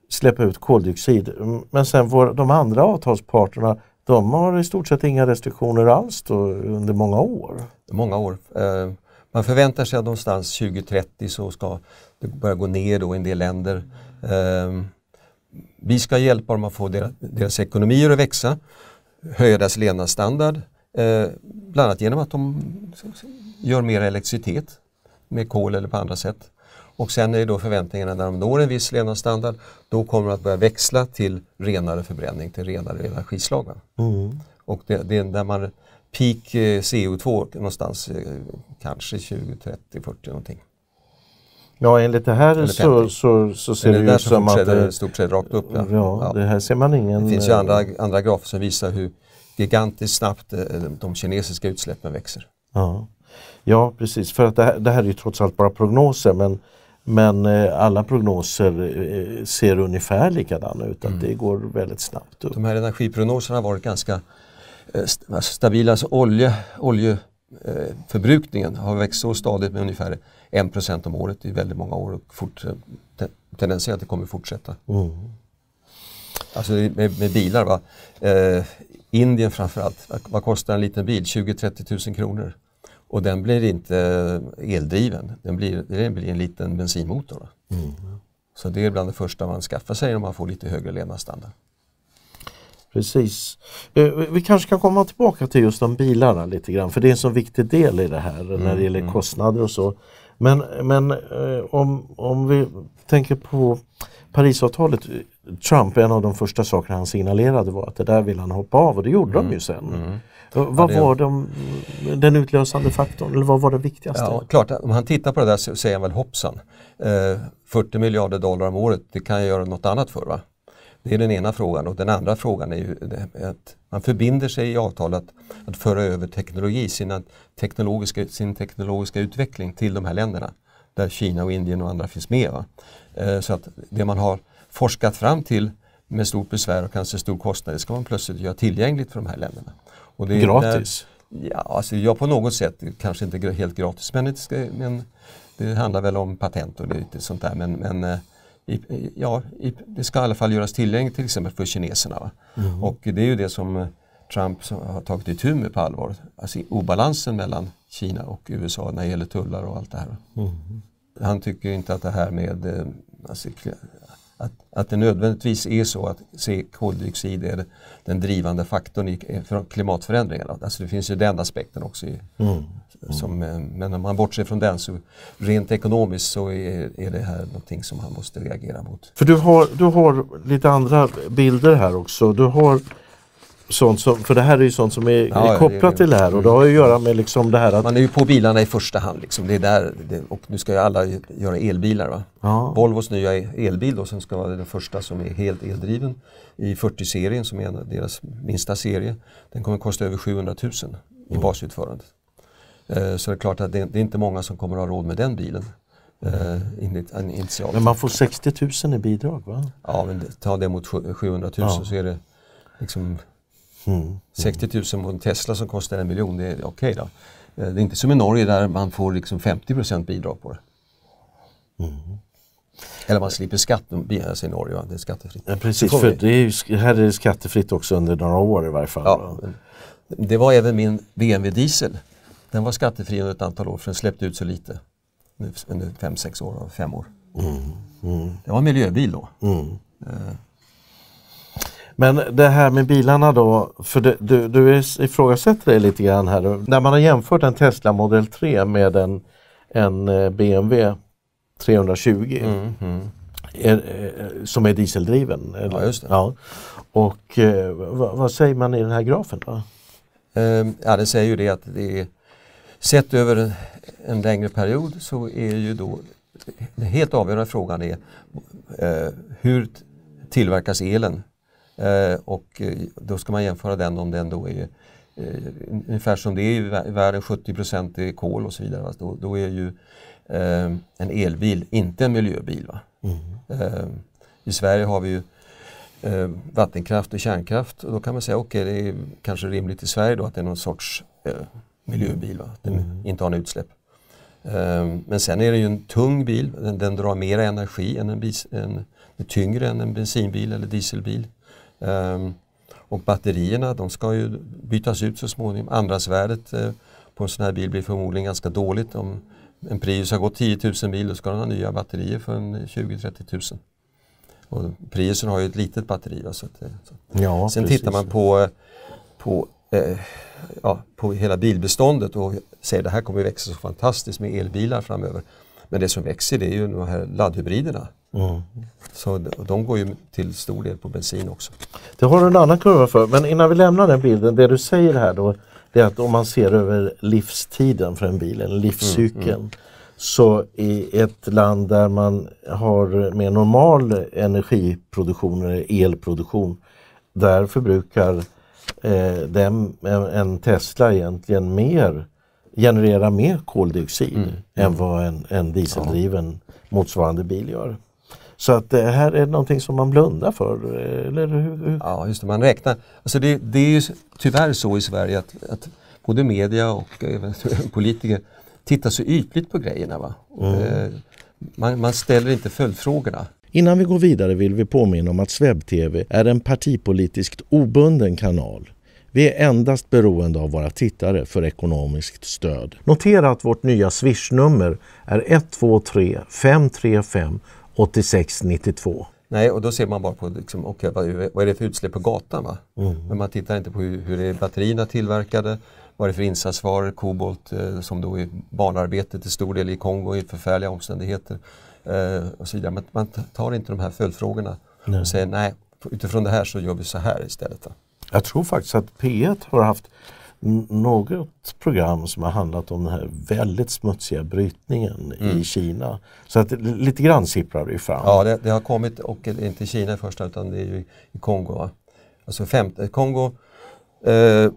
släppa ut koldioxid men sen vår, de andra avtalsparterna de har i stort sett inga restriktioner alls då, under många år.
Många år. Eh, man förväntar sig att någonstans 2030 så ska det börja gå ner då i en del länder. Eh, vi ska hjälpa dem att få deras, deras ekonomier att växa, höja deras levnadsstandard, eh, bland annat genom att de gör mer elektricitet med kol eller på andra sätt. Och sen är då förväntningarna när de når en viss levnadsstandard, då kommer de att börja växla till renare förbränning, till renare energislag. Mm. Och det, det är där man peak eh, CO2 någonstans, eh, kanske 20, 30, 40 någonting.
Ja, enligt det här så, så, så ser det, det ut som att...
Det stort sett rakt upp.
Ja. Ja, ja. det här ser man ingen...
Det finns ju andra, andra grafer som visar hur gigantiskt snabbt de kinesiska utsläppen växer.
Ja, ja precis. För att det här, det här är ju trots allt bara prognoser men men eh, alla prognoser eh, ser ungefär likadana ut, att mm. det går väldigt snabbt upp.
De här energiprognoserna har varit ganska eh, stabila. Alltså olje, oljeförbrukningen har växt så stadigt med ungefär 1% om året i väldigt många år och fort, tendensen är att det kommer fortsätta. Mm. Alltså med, med bilar, va? Eh, Indien framförallt, vad kostar en liten bil? 20-30 000 kronor. Och den blir inte eldriven, den blir, den blir en liten bensinmotor. Mm. Så det är bland det första man skaffar sig om man får lite högre levnadsstandard.
Precis. Eh, vi kanske kan komma tillbaka till just de bilarna lite grann för det är en så viktig del i det här mm, när det gäller mm. kostnader och så. Men, men eh, om, om vi tänker på Parisavtalet. Trump, en av de första sakerna han signalerade var att det där vill han hoppa av och det gjorde mm. de ju sen. Mm. Vad var de, den utlösande faktorn eller vad var det viktigaste?
Ja, klart, om han tittar på det där så säger han väl hoppsan. Eh, 40 miljarder dollar om året, det kan jag göra något annat för. Va? Det är den ena frågan och den andra frågan är ju att man förbinder sig i avtalet att, att föra över teknologi, sina teknologiska, sin teknologiska utveckling till de här länderna där Kina och Indien och andra finns med. Eh, så att det man har forskat fram till med stort besvär och kanske stor kostnad, det ska man plötsligt göra tillgängligt för de här länderna.
Och det gratis?
Där, ja, alltså ja, på något sätt, kanske inte helt gratis, men det, ska, men det handlar väl om patent och lite sånt där. Men, men eh, i, ja, i, det ska i alla fall göras tillgängligt till exempel för kineserna. Mm. Och det är ju det som eh, Trump har tagit itu med på allvar. Alltså obalansen mellan Kina och USA när det gäller tullar och allt det här. Mm. Han tycker inte att det här med eh, alltså, att, att det nödvändigtvis är så att se koldioxid är den drivande faktorn i klimatförändringarna. Alltså det finns ju den aspekten också. I, mm. Som, eh, men om man bortser från den så rent ekonomiskt så är, är det här någonting som man måste reagera mot.
För du har, du har lite andra bilder här också. Du har sånt som, för det här är ju sånt som är, ja, är kopplat det, till det här och det har ju att göra med liksom det här att...
Man är ju på bilarna i första hand liksom. det är där, det, och nu ska ju alla göra elbilar. Va? Ja. Volvos nya elbil då, som ska vara den första som är helt eldriven i 40-serien som är deras minsta serie. Den kommer att kosta över 700 000 i mm. basutförandet. Eh, så det är klart att det, det, är inte många som kommer att ha råd med den bilen. Eh, initialt.
Men man får 60 000 i bidrag va?
Ja, men ta det mot 700 000 ja. så är det liksom Mm. 60 000 på en Tesla som kostar en miljon, det är okej okay då. Eh, det är inte som i Norge där man får liksom 50% bidrag på det. Mm. Eller man slipper skatt alltså i Norge, va? det är skattefritt.
Ja, precis, för det är, här är det skattefritt också under några år i varje fall. Ja,
det var även min BMW diesel. Den var skattefri under ett antal år för den släppte ut så lite. Under 5-6 år, 5 år. Mm. Mm. Det var en miljöbil då. Mm. Eh,
men det här med bilarna då, för det, du, du ifrågasätter det lite grann här. När man har jämfört en Tesla Model 3 med en, en eh, BMW 320 mm, mm. Är, eh, som är dieseldriven.
Ja, just det.
Ja. Och eh, vad, vad, säger man i den här grafen då?
Um, ja, det säger ju det att det är, sett över en, längre period så är ju då den helt avgörande frågan är uh, hur tillverkas elen Eh, och eh, då ska man jämföra den om den då är eh, ungefär som det är i världen, 70 är kol och så vidare. Då, då är ju eh, en elbil inte en miljöbil. Va? Mm. Eh, I Sverige har vi ju eh, vattenkraft och kärnkraft och då kan man säga okej okay, det är kanske rimligt i Sverige då att det är någon sorts miljöbil, va? att den mm. inte har något utsläpp. men sen är det ju en tung bil, den, den drar mer energi än en, bis, en, tyngre än en bensinbil eller dieselbil. Um, och batterierna de ska ju bytas ut så småningom. Andrasvärdet eh, på en sån här bil blir förmodligen ganska dåligt. Om en Prius har gått 10 000 mil då ska den ha nya batterier för 20-30 000. Och Priusen har ju ett litet batteri. Va, så att, så.
Ja,
Sen
precis.
tittar man på, på, eh, ja, på hela bilbeståndet och säger det här kommer växa så fantastiskt med elbilar framöver. Men det som växer det är ju de här laddhybriderna.
Mm.
Så de, går ju till stor del på bensin också.
Det har du en annan kurva för. Men innan vi lämnar den bilden, det du säger här då, det är att om man ser över livstiden för en bil, en livscykeln, så i ett land där man har mer normal energiproduktion eller elproduktion, där förbrukar eh, dem, en Tesla egentligen mer, genererar mer koldioxid än vad en, en dieseldriven motsvarande bil gör. Så att det här är någonting som man blundar för, eller hur?
Ja, just det. Man räknar. Alltså det, det är ju tyvärr så i Sverige att, att både media och även politiker tittar så ytligt på grejerna. Va? Eh, Man, man ställer inte följdfrågorna.
Innan vi går vidare vill vi påminna om att SvebTV är en partipolitiskt obunden kanal. Vi är endast beroende av våra tittare för ekonomiskt stöd. Notera att vårt nya swishnummer är 123 535 8692.
Nej, och då ser man bara på liksom, okay, vad, är det för utsläpp på gatan. Va? Men man tittar inte på hur, hur är batterierna tillverkade, vad är det för insatsvaror, kobolt eh, som då är barnarbete till stor del i Kongo i förfärliga omständigheter. Eh, och så vidare. Men man tar inte de här följdfrågorna och säger nej, utifrån det här så gör vi så här istället. Va?
Jag tror faktiskt att P1 har haft något program som har handlat om den här väldigt smutsiga brytningen i Kina. Så att lite grann sipprar det fram.
Ja, det, det har kommit, och inte i Kina i första utan det är ju i Kongo. Va? Alltså femte, Kongo, eh,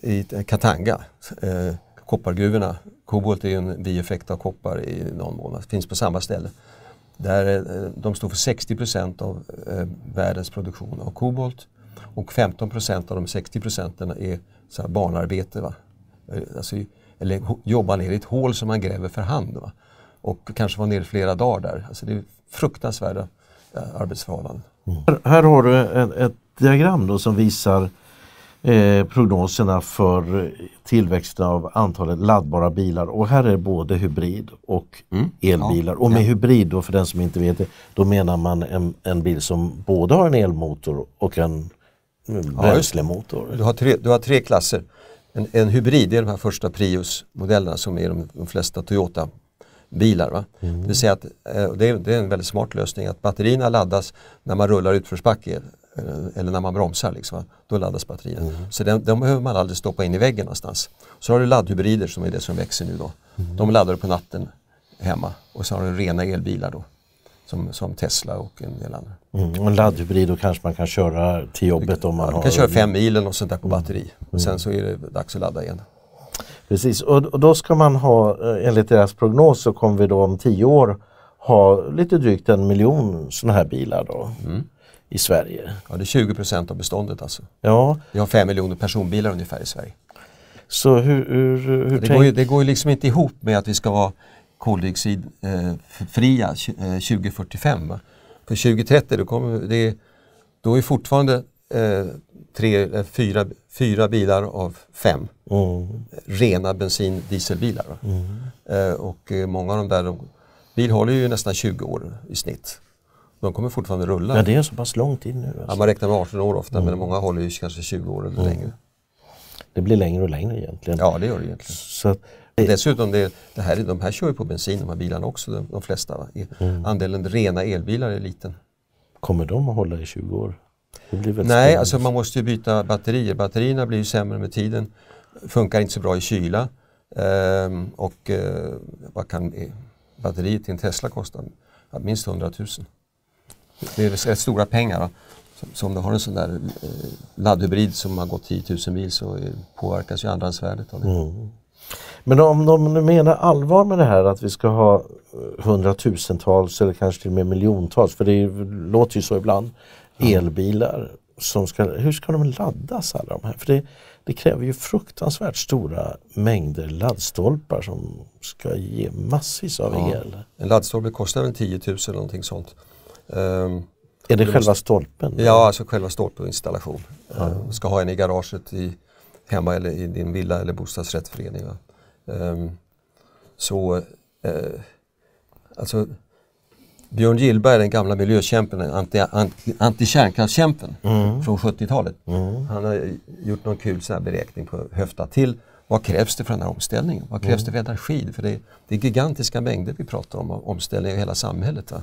i Katanga, eh, koppargruvorna. Kobolt är ju en bieffekt av koppar i någon mån, finns på samma ställe. Där, eh, de står för 60 procent av eh, världens produktion av kobolt och 15 procent av de 60 procenten är så här barnarbete. Va? Eh, Alltså, eller jobba ner i ett hål som man gräver för hand. Va? Och kanske vara nere flera dagar där. Alltså, det är fruktansvärda eh, arbetsförhållanden.
Här, här har du ett, ett diagram då som visar eh, prognoserna för tillväxten av antalet laddbara bilar och här är både hybrid och elbilar. Och med hybrid då för den som inte vet det, då menar man en, en bil som både har en elmotor och en mm, bränslemotor.
Du har tre, du har tre klasser. En, en hybrid det är de här första Prius-modellerna som är de, de flesta Toyota-bilar. Va? Det vill säga att eh, det, är, det är en väldigt smart lösning att batterierna laddas när man rullar utförsbacke eller, eller när man bromsar. Liksom, va? Då laddas batterierna. Så den, de behöver man aldrig stoppa in i väggen någonstans. Så har du laddhybrider som är det som växer nu då. De laddar du på natten hemma och så har du rena elbilar då. Som, som Tesla och en del andra.
Mm, och en laddhybrid då kanske man kan köra till jobbet om man har...
kan köra fem mil något sånt där på batteri. Och sen så är det dags att ladda igen.
Precis, och, och då ska man ha, eh, enligt deras prognos så kommer vi då om tio år ha lite drygt en miljon sådana här bilar då i Sverige.
Ja, det är 20 procent av beståndet alltså.
Ja,
Vi har 5 miljoner personbilar ungefär i Sverige.
så hur, hur, hur
Det går, ju, det går ju liksom inte ihop med att vi ska vara koldioxidfria eh, 2045. För 2030 då, kommer det, då är fortfarande eh, tre, eh, fyra, fyra bilar av fem
Mm.
rena bensin dieselbilar. Va? Eh, och eh, många av de där, de, bil håller ju nästan 20 år i snitt. De kommer fortfarande rulla.
Ja, det är så pass lång tid nu.
Ja,
Alltså.
man räknar med 18 år ofta men många håller ju kanske 20 år eller längre.
Det blir längre och längre egentligen.
Ja det gör det egentligen.
Så
Dessutom, det, det här, de här kör ju på bensin de här bilarna också, de, de flesta. I- Andelen rena elbilar är liten.
kommer de att hålla i 20 år?
Nej,
spännande.
alltså man måste ju byta batterier. Batterierna blir ju sämre med tiden. Funkar inte så bra i kyla. Ehm, och eh, vad kan eh, batteriet till en Tesla kosta? Minst 100 000. Det är rätt stora pengar. Va? Så, så om du har en sån där eh, laddhybrid som har gått 10 000 mil så eh, påverkas ju andrahandsvärdet av det.
Mm. Men om de menar allvar med det här att vi ska ha eh, hundratusentals eller kanske till och med miljontals, för det låter ju så ibland, elbilar. Som ska, hur ska de laddas alla de här? För det, det kräver ju fruktansvärt stora mängder laddstolpar som ska ge massvis av
Ja.
el.
En laddstolpe kostar väl 10 000 eller någonting sånt. Ehm,
Är det själva stolpen?
Ja, alltså själva stolpinstallation. Ja. Ska ha en i garaget i, hemma eller i din villa eller bostadsrättsförening. Va? Um, så uh, alltså Björn Gillberg, den gamla miljökämpen, anti, anti, antikärnkraftskämpen mm. från 70-talet. Mm. Han har gjort någon kul så beräkning på höfta till. Vad krävs det för den här omställningen? Vad krävs mm. det för energi? För det, det, är gigantiska mängder vi pratar om, omställning av hela samhället. Va?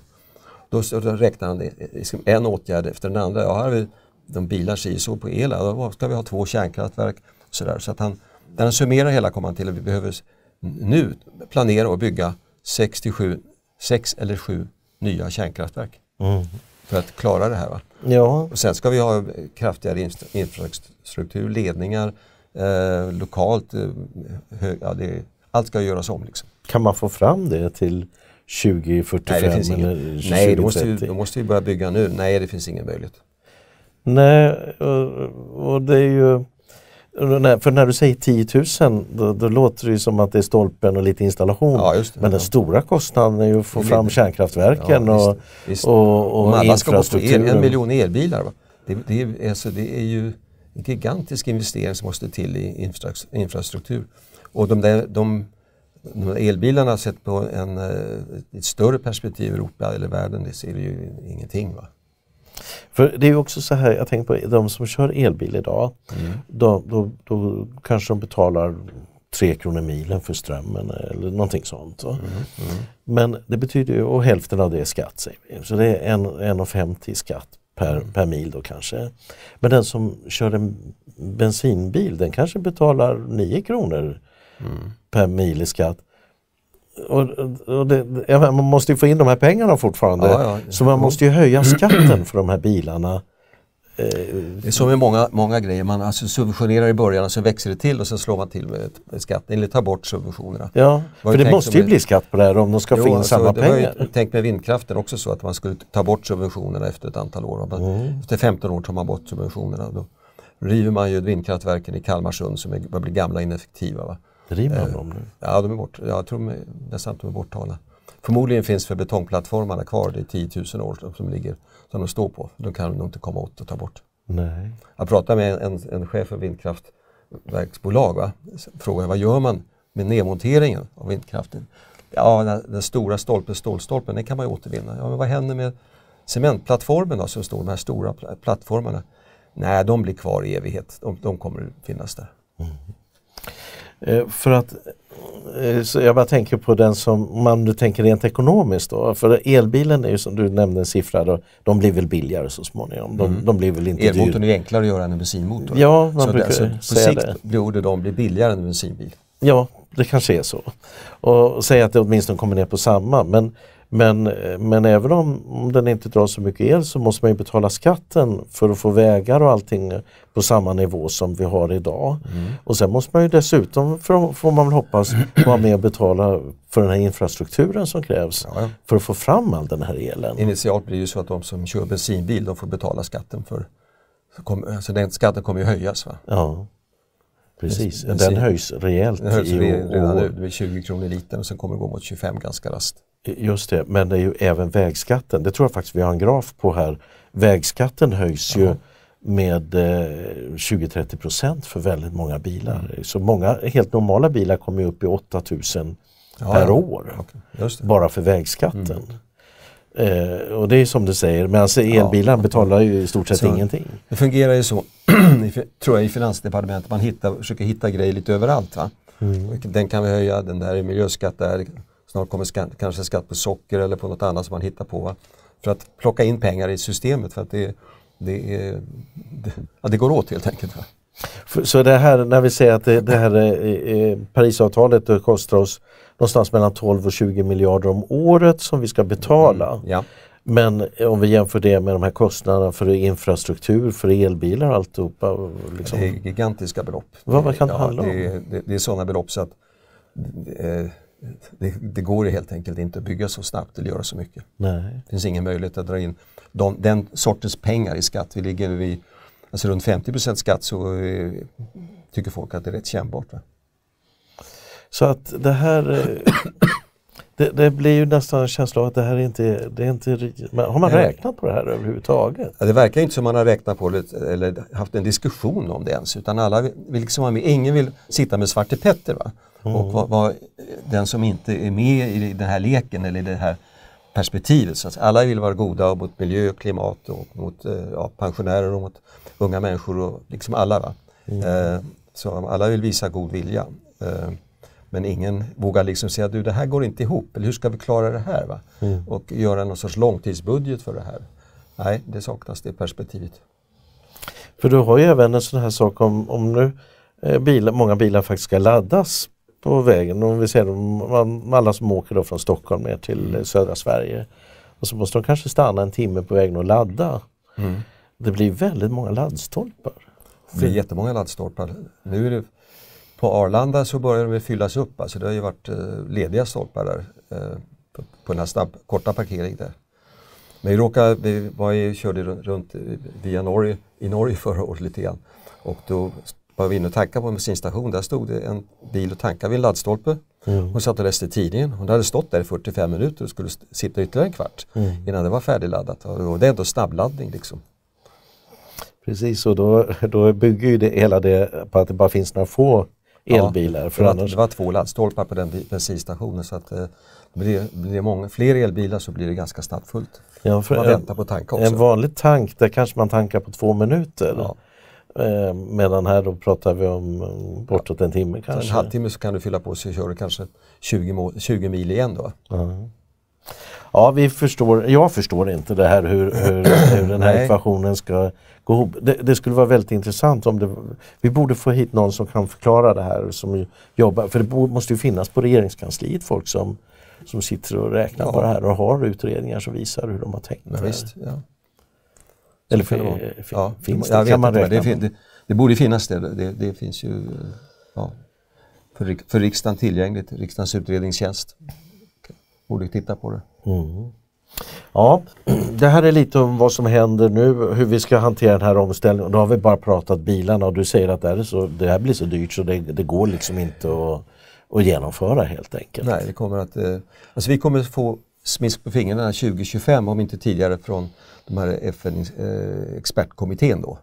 Då, då räknar han det, liksom en åtgärd efter den andra. Ja, här har vi de bilar sig så på el, då ska vi ha två kärnkraftverk. Så, där. så att han, när han summerar hela kommer han till att vi behöver nu planera och bygga 6 7, 6 eller 7 nya kärnkraftverk. Mm. För att klara det här. Va? Ja. Och sen ska vi ha kraftigare infrastruktur, ledningar, eh, lokalt. Eh, hög, ja, det, allt ska göras om. Liksom.
Kan man få fram det till 2045 nej, det finns
ingen, eller 2030? Nej, då måste, vi, då måste vi börja bygga nu. Nej, det finns ingen möjlighet.
Nej, och, och det är ju för när du säger 10 000 då, då, låter det som att det är stolpen och lite installation. Ja, det, Men den stora kostnaden är ju att få fram kärnkraftverken ja, och, visst. och, och, och infrastrukturen.
En miljon elbilar. Va? Det, det, är, alltså, det är ju en gigantisk investering som måste till i infrastruktur. Och de, där, de, de elbilarna sett på en, eh, ett större perspektiv i Europa eller världen, det ser vi ju ingenting. Va?
För det är också så här, jag tänker på de som kör elbil idag, mm. då, då, då, kanske de betalar 3 kronor milen för strömmen eller någonting sånt. Mm. Mm. Men det betyder ju, och hälften av det är skatt säger vi. Så det är 1,50 skatt per, mm. per mil då kanske. Men den som kör en bensinbil den kanske betalar 9 kronor mm. per mil i skatt och, och det, man måste ju få in de här pengarna fortfarande. Ja, ja. Så man måste ju höja skatten för de här bilarna.
Eh, det är så med många, många grejer, man alltså subventionerar i början och så växer det till och så slår man till med skatten eller tar bort subventionerna.
Ja, för det måste ju bli skatt på det här om de ska jo, få in alltså, samma pengar.
Tänk med vindkraften också så att man skulle ta bort subventionerna efter ett antal år. Mm. Efter 15 år tar man bort subventionerna. Då river man ju vindkraftverken i Kalmarsund som är, blir gamla och ineffektiva. Va?
River man dem nu?
Ja, de är bort, jag tror de nästan att de är borttagna. Förmodligen finns för betongplattformarna kvar, det är 10 000 år som ligger som de står på. De kan de nog inte komma åt och ta bort.
Nej.
Jag pratade med en, en chef för vindkraftverksbolag. Va? Frågade vad gör man med nedmonteringen av vindkraften? Ja, den, den stora stolpen, stålstolpen, den kan man ju återvinna. Ja, men vad händer med cementplattformen då, som står, de här stora plattformarna? Nej, de blir kvar i evighet. De, de kommer finnas där. Mm.
Eh, för att eh, så jag bara tänker på den som, om man nu tänker rent ekonomiskt då, för elbilen är ju som du nämnde en siffra, då, de blir väl billigare så småningom. De, mm. de blir väl inte
Elmotorn är enklare att göra än en bensinmotor.
Ja, man så brukar
alltså, säga det. På sikt borde de bli billigare än en bensinbil.
Ja, det kanske är så. Och säga att det åtminstone kommer ner på samma. Men men, men även om, om den inte drar så mycket el så måste man ju betala skatten för att få vägar och allting på samma nivå som vi har idag. Mm. Och sen måste man ju dessutom, för, får man väl hoppas, vara med och betala för den här infrastrukturen som krävs ja, för att få fram all den här elen.
Initialt blir det ju så att de som kör bensinbil de får betala skatten för, så den skatten kommer ju höjas. Va?
Ja. Precis, bensin, den höjs rejält.
Den höjs i redan nu, det är 20 kronor liten och sen kommer det gå mot 25 ganska raskt.
Just det, men det är ju även vägskatten. Det tror jag faktiskt vi har en graf på här. Vägskatten höjs ju med eh, 20-30 procent för väldigt många bilar. Mm. Så många helt normala bilar kommer upp i 8000 ja, per ja. år. Okay. Bara för vägskatten. Mm. Eh, och det är som du säger, men alltså elbilar ja, betalar ju i stort sett så, ingenting.
Det fungerar ju så, tror jag, i Finansdepartementet. Man hittar, försöker hitta grejer lite överallt. Va? Mm. Den kan vi höja, den där är miljöskatt där Snart kommer skatt, kanske skatt på socker eller på något annat som man hittar på. Va? För att plocka in pengar i systemet för att det, det, är, det, ja, det går åt helt enkelt. Va?
Så det här när vi säger att det, det här eh, Parisavtalet kostar oss någonstans mellan 12 och 20 miljarder om året som vi ska betala. Mm,
ja.
Men om vi jämför det med de här kostnaderna för infrastruktur, för elbilar och alltihopa.
Liksom. Det är gigantiska belopp.
Vad, vad kan det handla om?
Det, det, det är sådana belopp så att eh, det, det, går helt enkelt inte att bygga så snabbt eller göra så mycket.
Nej.
Det finns ingen möjlighet att dra in de, den sortens pengar i skatt. Vi ligger vid alltså runt 50% skatt så eh, tycker folk att det är rätt kännbart. Va?
Så att det här, eh, Det, det, blir ju nästan en känsla av att det här är inte, det är inte har man räknat på det här överhuvudtaget?
Ja, det verkar inte som man har räknat på det eller haft en diskussion om det ens utan alla vill liksom vara med. Ingen vill sitta med Svarte Petter. Va? Mm. Och vad, vad, den som inte är med i den här leken eller i det här perspektivet. Så att alla vill vara goda mot miljö och klimat och mot eh, ja, pensionärer och mot unga människor och liksom alla. Va? Mm. Eh, så alla vill visa god vilja. Eh, men ingen vågar liksom säga du det här går inte ihop, eller hur ska vi klara det här? Va? Mm. Och göra någon sorts långtidsbudget för det här. Nej, det saknas det perspektivet.
För du har ju även en sån här sak om, om nu eh, bilar, många bilar faktiskt ska laddas på vägen. Om vi ser dem, alla som åker då från Stockholm ner till mm. södra Sverige. Och så måste de kanske stanna en timme på vägen och ladda. Mm. Det blir väldigt många laddstolpar.
Det blir jättemånga laddstolpar. Nu är det på Arlanda så börjar de fyllas upp. Alltså det har ju varit eh, lediga stolpar där eh, på, på den här snabb, korta parkeringen där. Men vi råkade, vi var ju, körde runt via Norge, i Norge förra året lite grann. Och då var vi inne och tankade på en bensinstation. Där stod det en bil och tankade vid en laddstolpe. Mm. Hon satt och läste tidningen. Hon hade stått där i 45 minuter och skulle sitta ytterligare en kvart mm. innan det var färdigladdat. Och det är ändå snabbladdning liksom.
Precis, och då, då bygger ju det, hela det på att det bara finns några få elbilar. Ja,
för det, annars... det var två laddstolpar på den bensinstationen så att eh, blir, blir många, fler elbilar så blir det ganska snabbt fullt. Ja, för man en, väntar på tank också.
En vanlig tank, där kanske man tankar på två minuter. Ja. Eh, medan här då pratar vi om bortåt en timme kanske.
En halvtimme så kan du fylla på så kör du kanske 20, 20 mil igen då.
Mm. Ja, vi förstår, jag förstår inte det här hur, hur, hur den här ekvationen ska gå ihop. Det, det, skulle vara väldigt intressant om det, vi borde få hit någon som kan förklara det här som jobbar, för det måste ju finnas på regeringskansliet folk som, som sitter och räknar ja. på det här och har utredningar som visar hur de har tänkt.
Men visst, ja.
Eller det ja, finns det? Kan man
det, det, det, borde finnas det. Det, det finns ju ja, för, för riksdagen tillgängligt, riksdagens utredningstjänst borde titta på det. Mm.
Ja, det här är lite om vad som händer nu, hur vi ska hantera den här omställningen. Då har vi bara pratat bilarna och du säger att det här, så, det här blir så dyrt så det, det går liksom inte att, att genomföra helt enkelt.
Nej, det kommer att, eh, alltså vi kommer att få smisk på fingrarna 2025 om inte tidigare från de här FN-expertkommittén eh, då.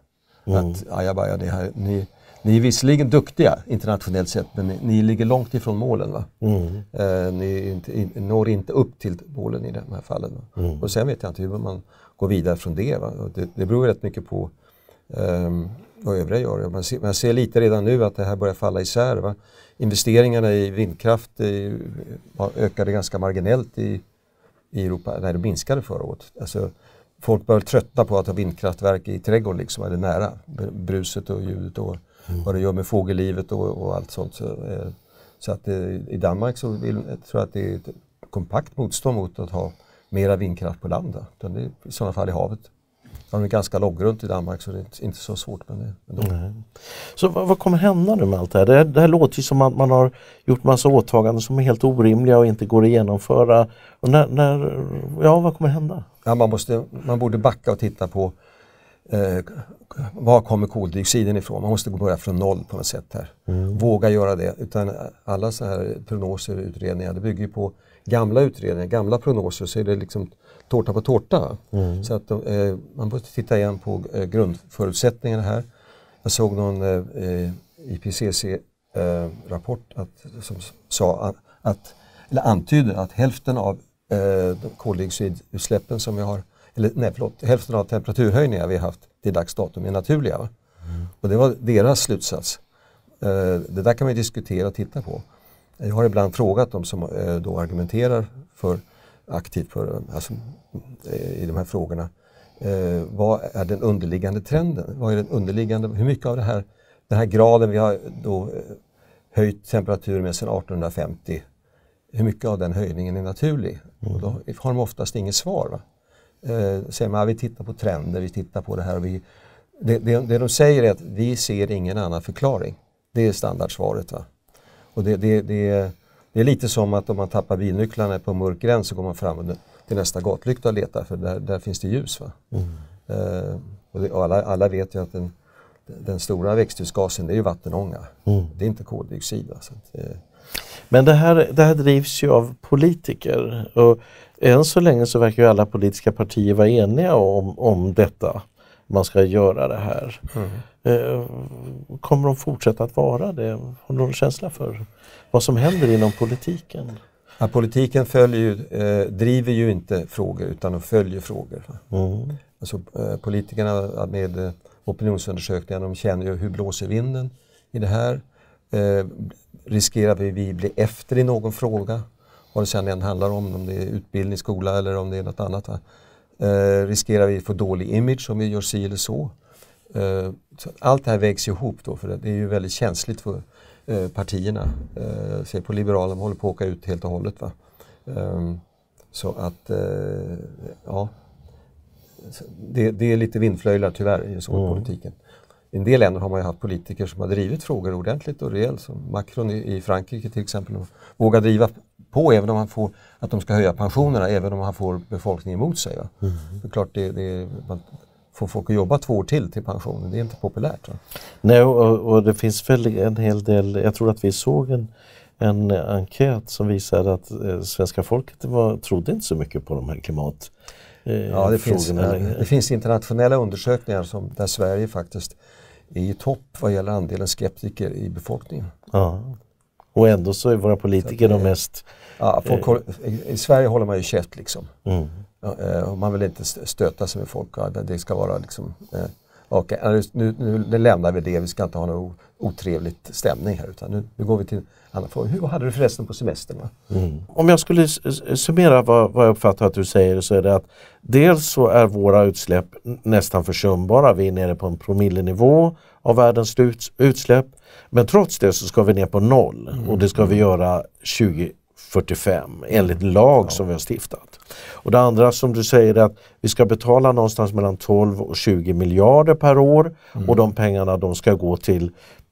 Mm. Att ajabaja, det här, ni, ni är visserligen duktiga internationellt sett men ni, ni ligger långt ifrån målen. Va? Mm. Eh, ni inte, in, når inte upp till målen i de här fallen. Mm. Och sen vet jag inte hur man går vidare från det. Det, det beror rätt mycket på um, vad övriga gör. Man ser, man ser, lite redan nu att det här börjar falla isär. Va? Investeringarna i vindkraft i, ökade ganska marginellt i, i Europa, nej det minskade förra året. Alltså, folk börjar tröttna på att ha vindkraftverk i trädgården, liksom, eller nära. Bruset och ljudet och mm. vad det gör med fågellivet och, och allt sånt. Så, eh, så att eh, i Danmark så vill, jag tror jag att det är ett kompakt motstånd mot att ha mera vindkraft på land. Utan det är i sådana fall i havet. De är ganska låggrunt i Danmark så det är inte så svårt. Men det,
Så vad, vad, kommer hända nu med allt det här? Det, här? det här låter ju som att man har gjort massa åtaganden som är helt orimliga och inte går att genomföra. Och när, när, ja, vad kommer hända?
Ja, man, måste, man borde backa och titta på eh, var kommer koldioxiden ifrån? Man måste börja från noll på något sätt här. Mm. Våga göra det. Utan alla så här prognoser och utredningar, det bygger på gamla utredningar, gamla prognoser så är det liksom tårta på tårta. Mm. Så att eh, man måste titta igen på eh, grundförutsättningarna här. Jag såg någon eh, IPCC-rapport eh, som sa att, att, eller antydde att hälften av eh, koldioxidutsläppen som vi har, eller nej förlåt, hälften av temperaturhöjningar vi har haft till dags datum är naturliga. Mm. Och det var deras slutsats. Eh, det där kan man diskutera och titta på. Jag har ibland frågat dem som eh, då argumenterar för aktivt för, alltså, eh, i de här frågorna. Eh, vad är den underliggande trenden? Vad är den underliggande, hur mycket av det här, den här graden vi har då eh, höjt temperaturen med sedan 1850, hur mycket av den höjningen är naturlig? Mm. Och då har de oftast inget svar. Va? Eh, säger man, ja, vi tittar på trender, vi tittar på det här. Och vi, det, det, det de säger är att vi ser ingen annan förklaring. Det är standardsvaret. Va? Och det, det, det, det är lite som att om man tappar bilnycklarna på en mörk gräns så går man fram till nästa gatlykta och letar för där, där finns det ljus. Va? Mm. Uh, och, det, och alla, alla, vet ju att den, den stora växthusgasen det är ju vattenånga. Mm. Det är inte koldioxid. Va? Så att, uh,
Men det här, det här drivs ju av politiker och än så länge så verkar ju alla politiska partier vara eniga om, om detta. Man ska göra det här. Mm. Eh, kommer de fortsätta att vara det? Har du någon känsla för vad som händer inom politiken?
Ja, politiken följer, eh, driver ju inte frågor utan de följer frågor. Mm. Alltså, eh, politikerna med eh, opinionsundersökningar de känner ju hur blåser vinden i det här. Eh, riskerar vi, vi bli efter i någon fråga? Vad det sen än handlar om, om det är utbildning, skola eller om det är något annat. Eh, riskerar vi få dålig image om vi gör si eller så? Eh, så allt det här vägs ihop då för det är ju väldigt känsligt för eh, partierna. Eh, se på Liberalerna, håller på att åka ut helt och hållet. Va? Ehm, så att, ja. Det, det, är lite vindflöjlar tyvärr i så mm. I en del länder har man ju haft politiker som har drivit frågor ordentligt och rejält. Som Macron i, i Frankrike till exempel. Vågar driva på även om han får att de ska höja pensionerna, även om han får befolkningen emot sig. Va? Mm. Är klart, det, det, man får folk att jobba två år till till pensionen, det är inte populärt. Va?
Nej, och, och, det finns väl en hel del, jag tror att vi såg en, en enkät som visade att eh, svenska folket var, trodde inte så mycket på de här klimat
eh, ja, det finns, det finns internationella undersökningar som, där Sverige faktiskt i topp vad gäller andelen skeptiker i befolkningen.
Ja. Och ändå så är våra politiker de mest...
Ja, folk, eh, I Sverige håller man ju käft liksom. Mm. Eh, man vill inte stöta sig med folk. Det ska vara liksom... Eh, okay, nu, nu, nu lämnar vi det, vi ska inte ha någon otrevligt stämning här utan nu, nu går vi till andra frågor. Hur hade du förresten på semestern? Mm.
Om jag skulle summera vad, vad jag uppfattar att du säger så är det att dels så är våra utsläpp nästan försumbara. Vi är nere på en promillenivå av världens utsläpp. Men trots det så ska vi ner på noll mm. och det ska vi göra 2045 enligt lag ja. som vi har stiftat. Och det andra som du säger är att vi ska betala någonstans mellan 12 och 20 miljarder per år mm. och de pengarna de ska gå till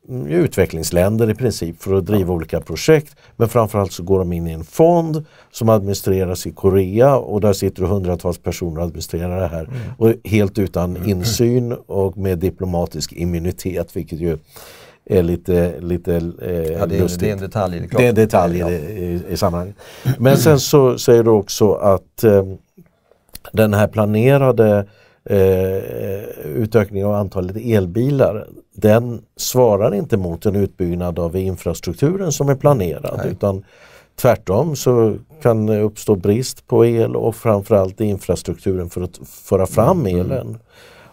mm, utvecklingsländer i princip för att driva olika projekt. Men framförallt så går de in i en fond som administreras i Korea och där sitter hundratals personer och administrerar det här. Mm. Och helt utan insyn och med diplomatisk immunitet vilket ju är lite, lite eh, ja,
det, är, det är en detalj.
Det, det är en detalj ja. i, i, sammanhanget. Men sen så säger du också att eh, den här planerade eh, utökningen av antalet elbilar den svarar inte mot en utbyggnad av infrastrukturen som är planerad Nej. utan tvärtom så kan det uppstå brist på el och framförallt infrastrukturen för att föra fram mm. elen.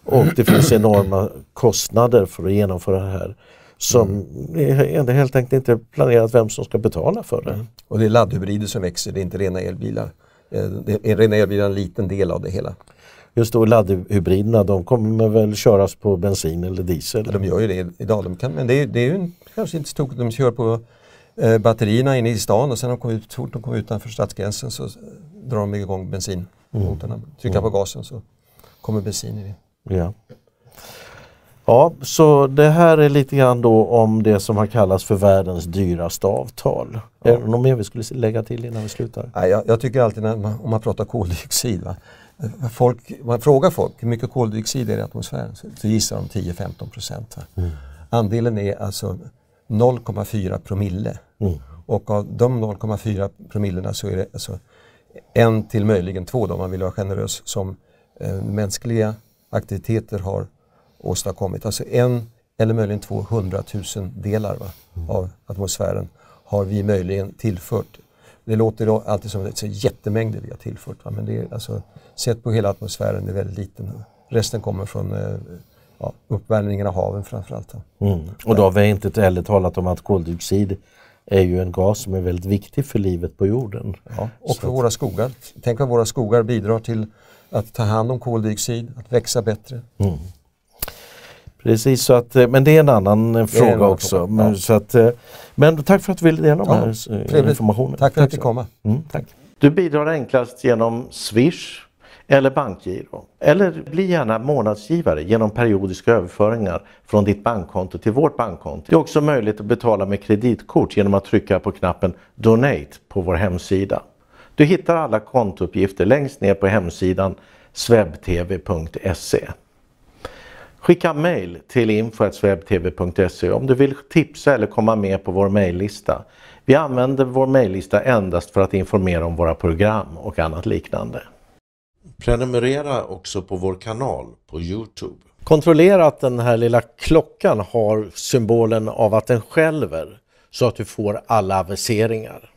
Och det finns enorma kostnader för att genomföra det här som mm. är helt enkelt inte planerat vem som ska betala för det. Mm.
Och det är laddhybrider som växer, det är inte rena elbilar. Eh, det är rena elbilar en liten del av det hela.
Just då laddhybriderna, de kommer väl köras på bensin eller diesel?
Ja, de gör ju det idag, de kan, men det är, det är ju kanske inte så tokigt. De kör på eh, batterierna inne i stan och sen de ut, fort de kommer utanför stadsgränsen så drar de igång bensinmotorn. Mm. Trycker mm. på gasen så kommer bensin i det.
Ja. Ja, så det här är lite grann då om det som har kallats för världens dyraste avtal. Ja. Är det något mer vi skulle lägga till innan vi slutar?
Ja, jag, jag tycker alltid när man, om man pratar koldioxid, va? Folk, man frågar folk hur mycket koldioxid är det i atmosfären så, så gissar de 10-15 procent. Mm. Andelen är alltså 0,4 promille. Mm. Och av de 0,4 promillena så är det alltså en till möjligen två, då, om man vill vara generös, som eh, mänskliga aktiviteter har åstadkommit. Alltså en eller möjligen två hundratusendelar va, mm. av atmosfären har vi möjligen tillfört. Det låter alltid som att jättemängder vi har tillfört, va, men det är alltså, sett på hela atmosfären det är väldigt liten. Resten kommer från eh, ja, uppvärmningen av haven framförallt.
Mm. Och då har vi inte heller talat om att koldioxid är ju en gas som är väldigt viktig för livet på jorden.
Ja, och för våra skogar. Tänk vad våra skogar bidrar till att ta hand om koldioxid, att växa bättre. Mm.
Precis, så att, eh, men det är en annan eh, fråga en också. Fråga. Men, så att, eh, men tack för att du ville dela ja, här informationen.
Tack för att du kom.
Mm, tack. Du bidrar enklast genom Swish eller bankgiro. Eller bli gärna månadsgivare genom periodiska överföringar från ditt bankkonto till vårt bankkonto. Det är också möjligt att betala med kreditkort genom att trycka på knappen Donate på vår hemsida. Du hittar alla kontouppgifter längst ner på hemsidan swebtv.se. Skicka mejl till info.swebtv.se om du vill tipsa eller komma med på vår mejllista. Vi använder vår mejllista endast för att informera om våra program och annat liknande. Prenumerera också på vår kanal på Youtube. Kontrollera att den här lilla klockan har symbolen av att den skälver så att du får alla aviseringar.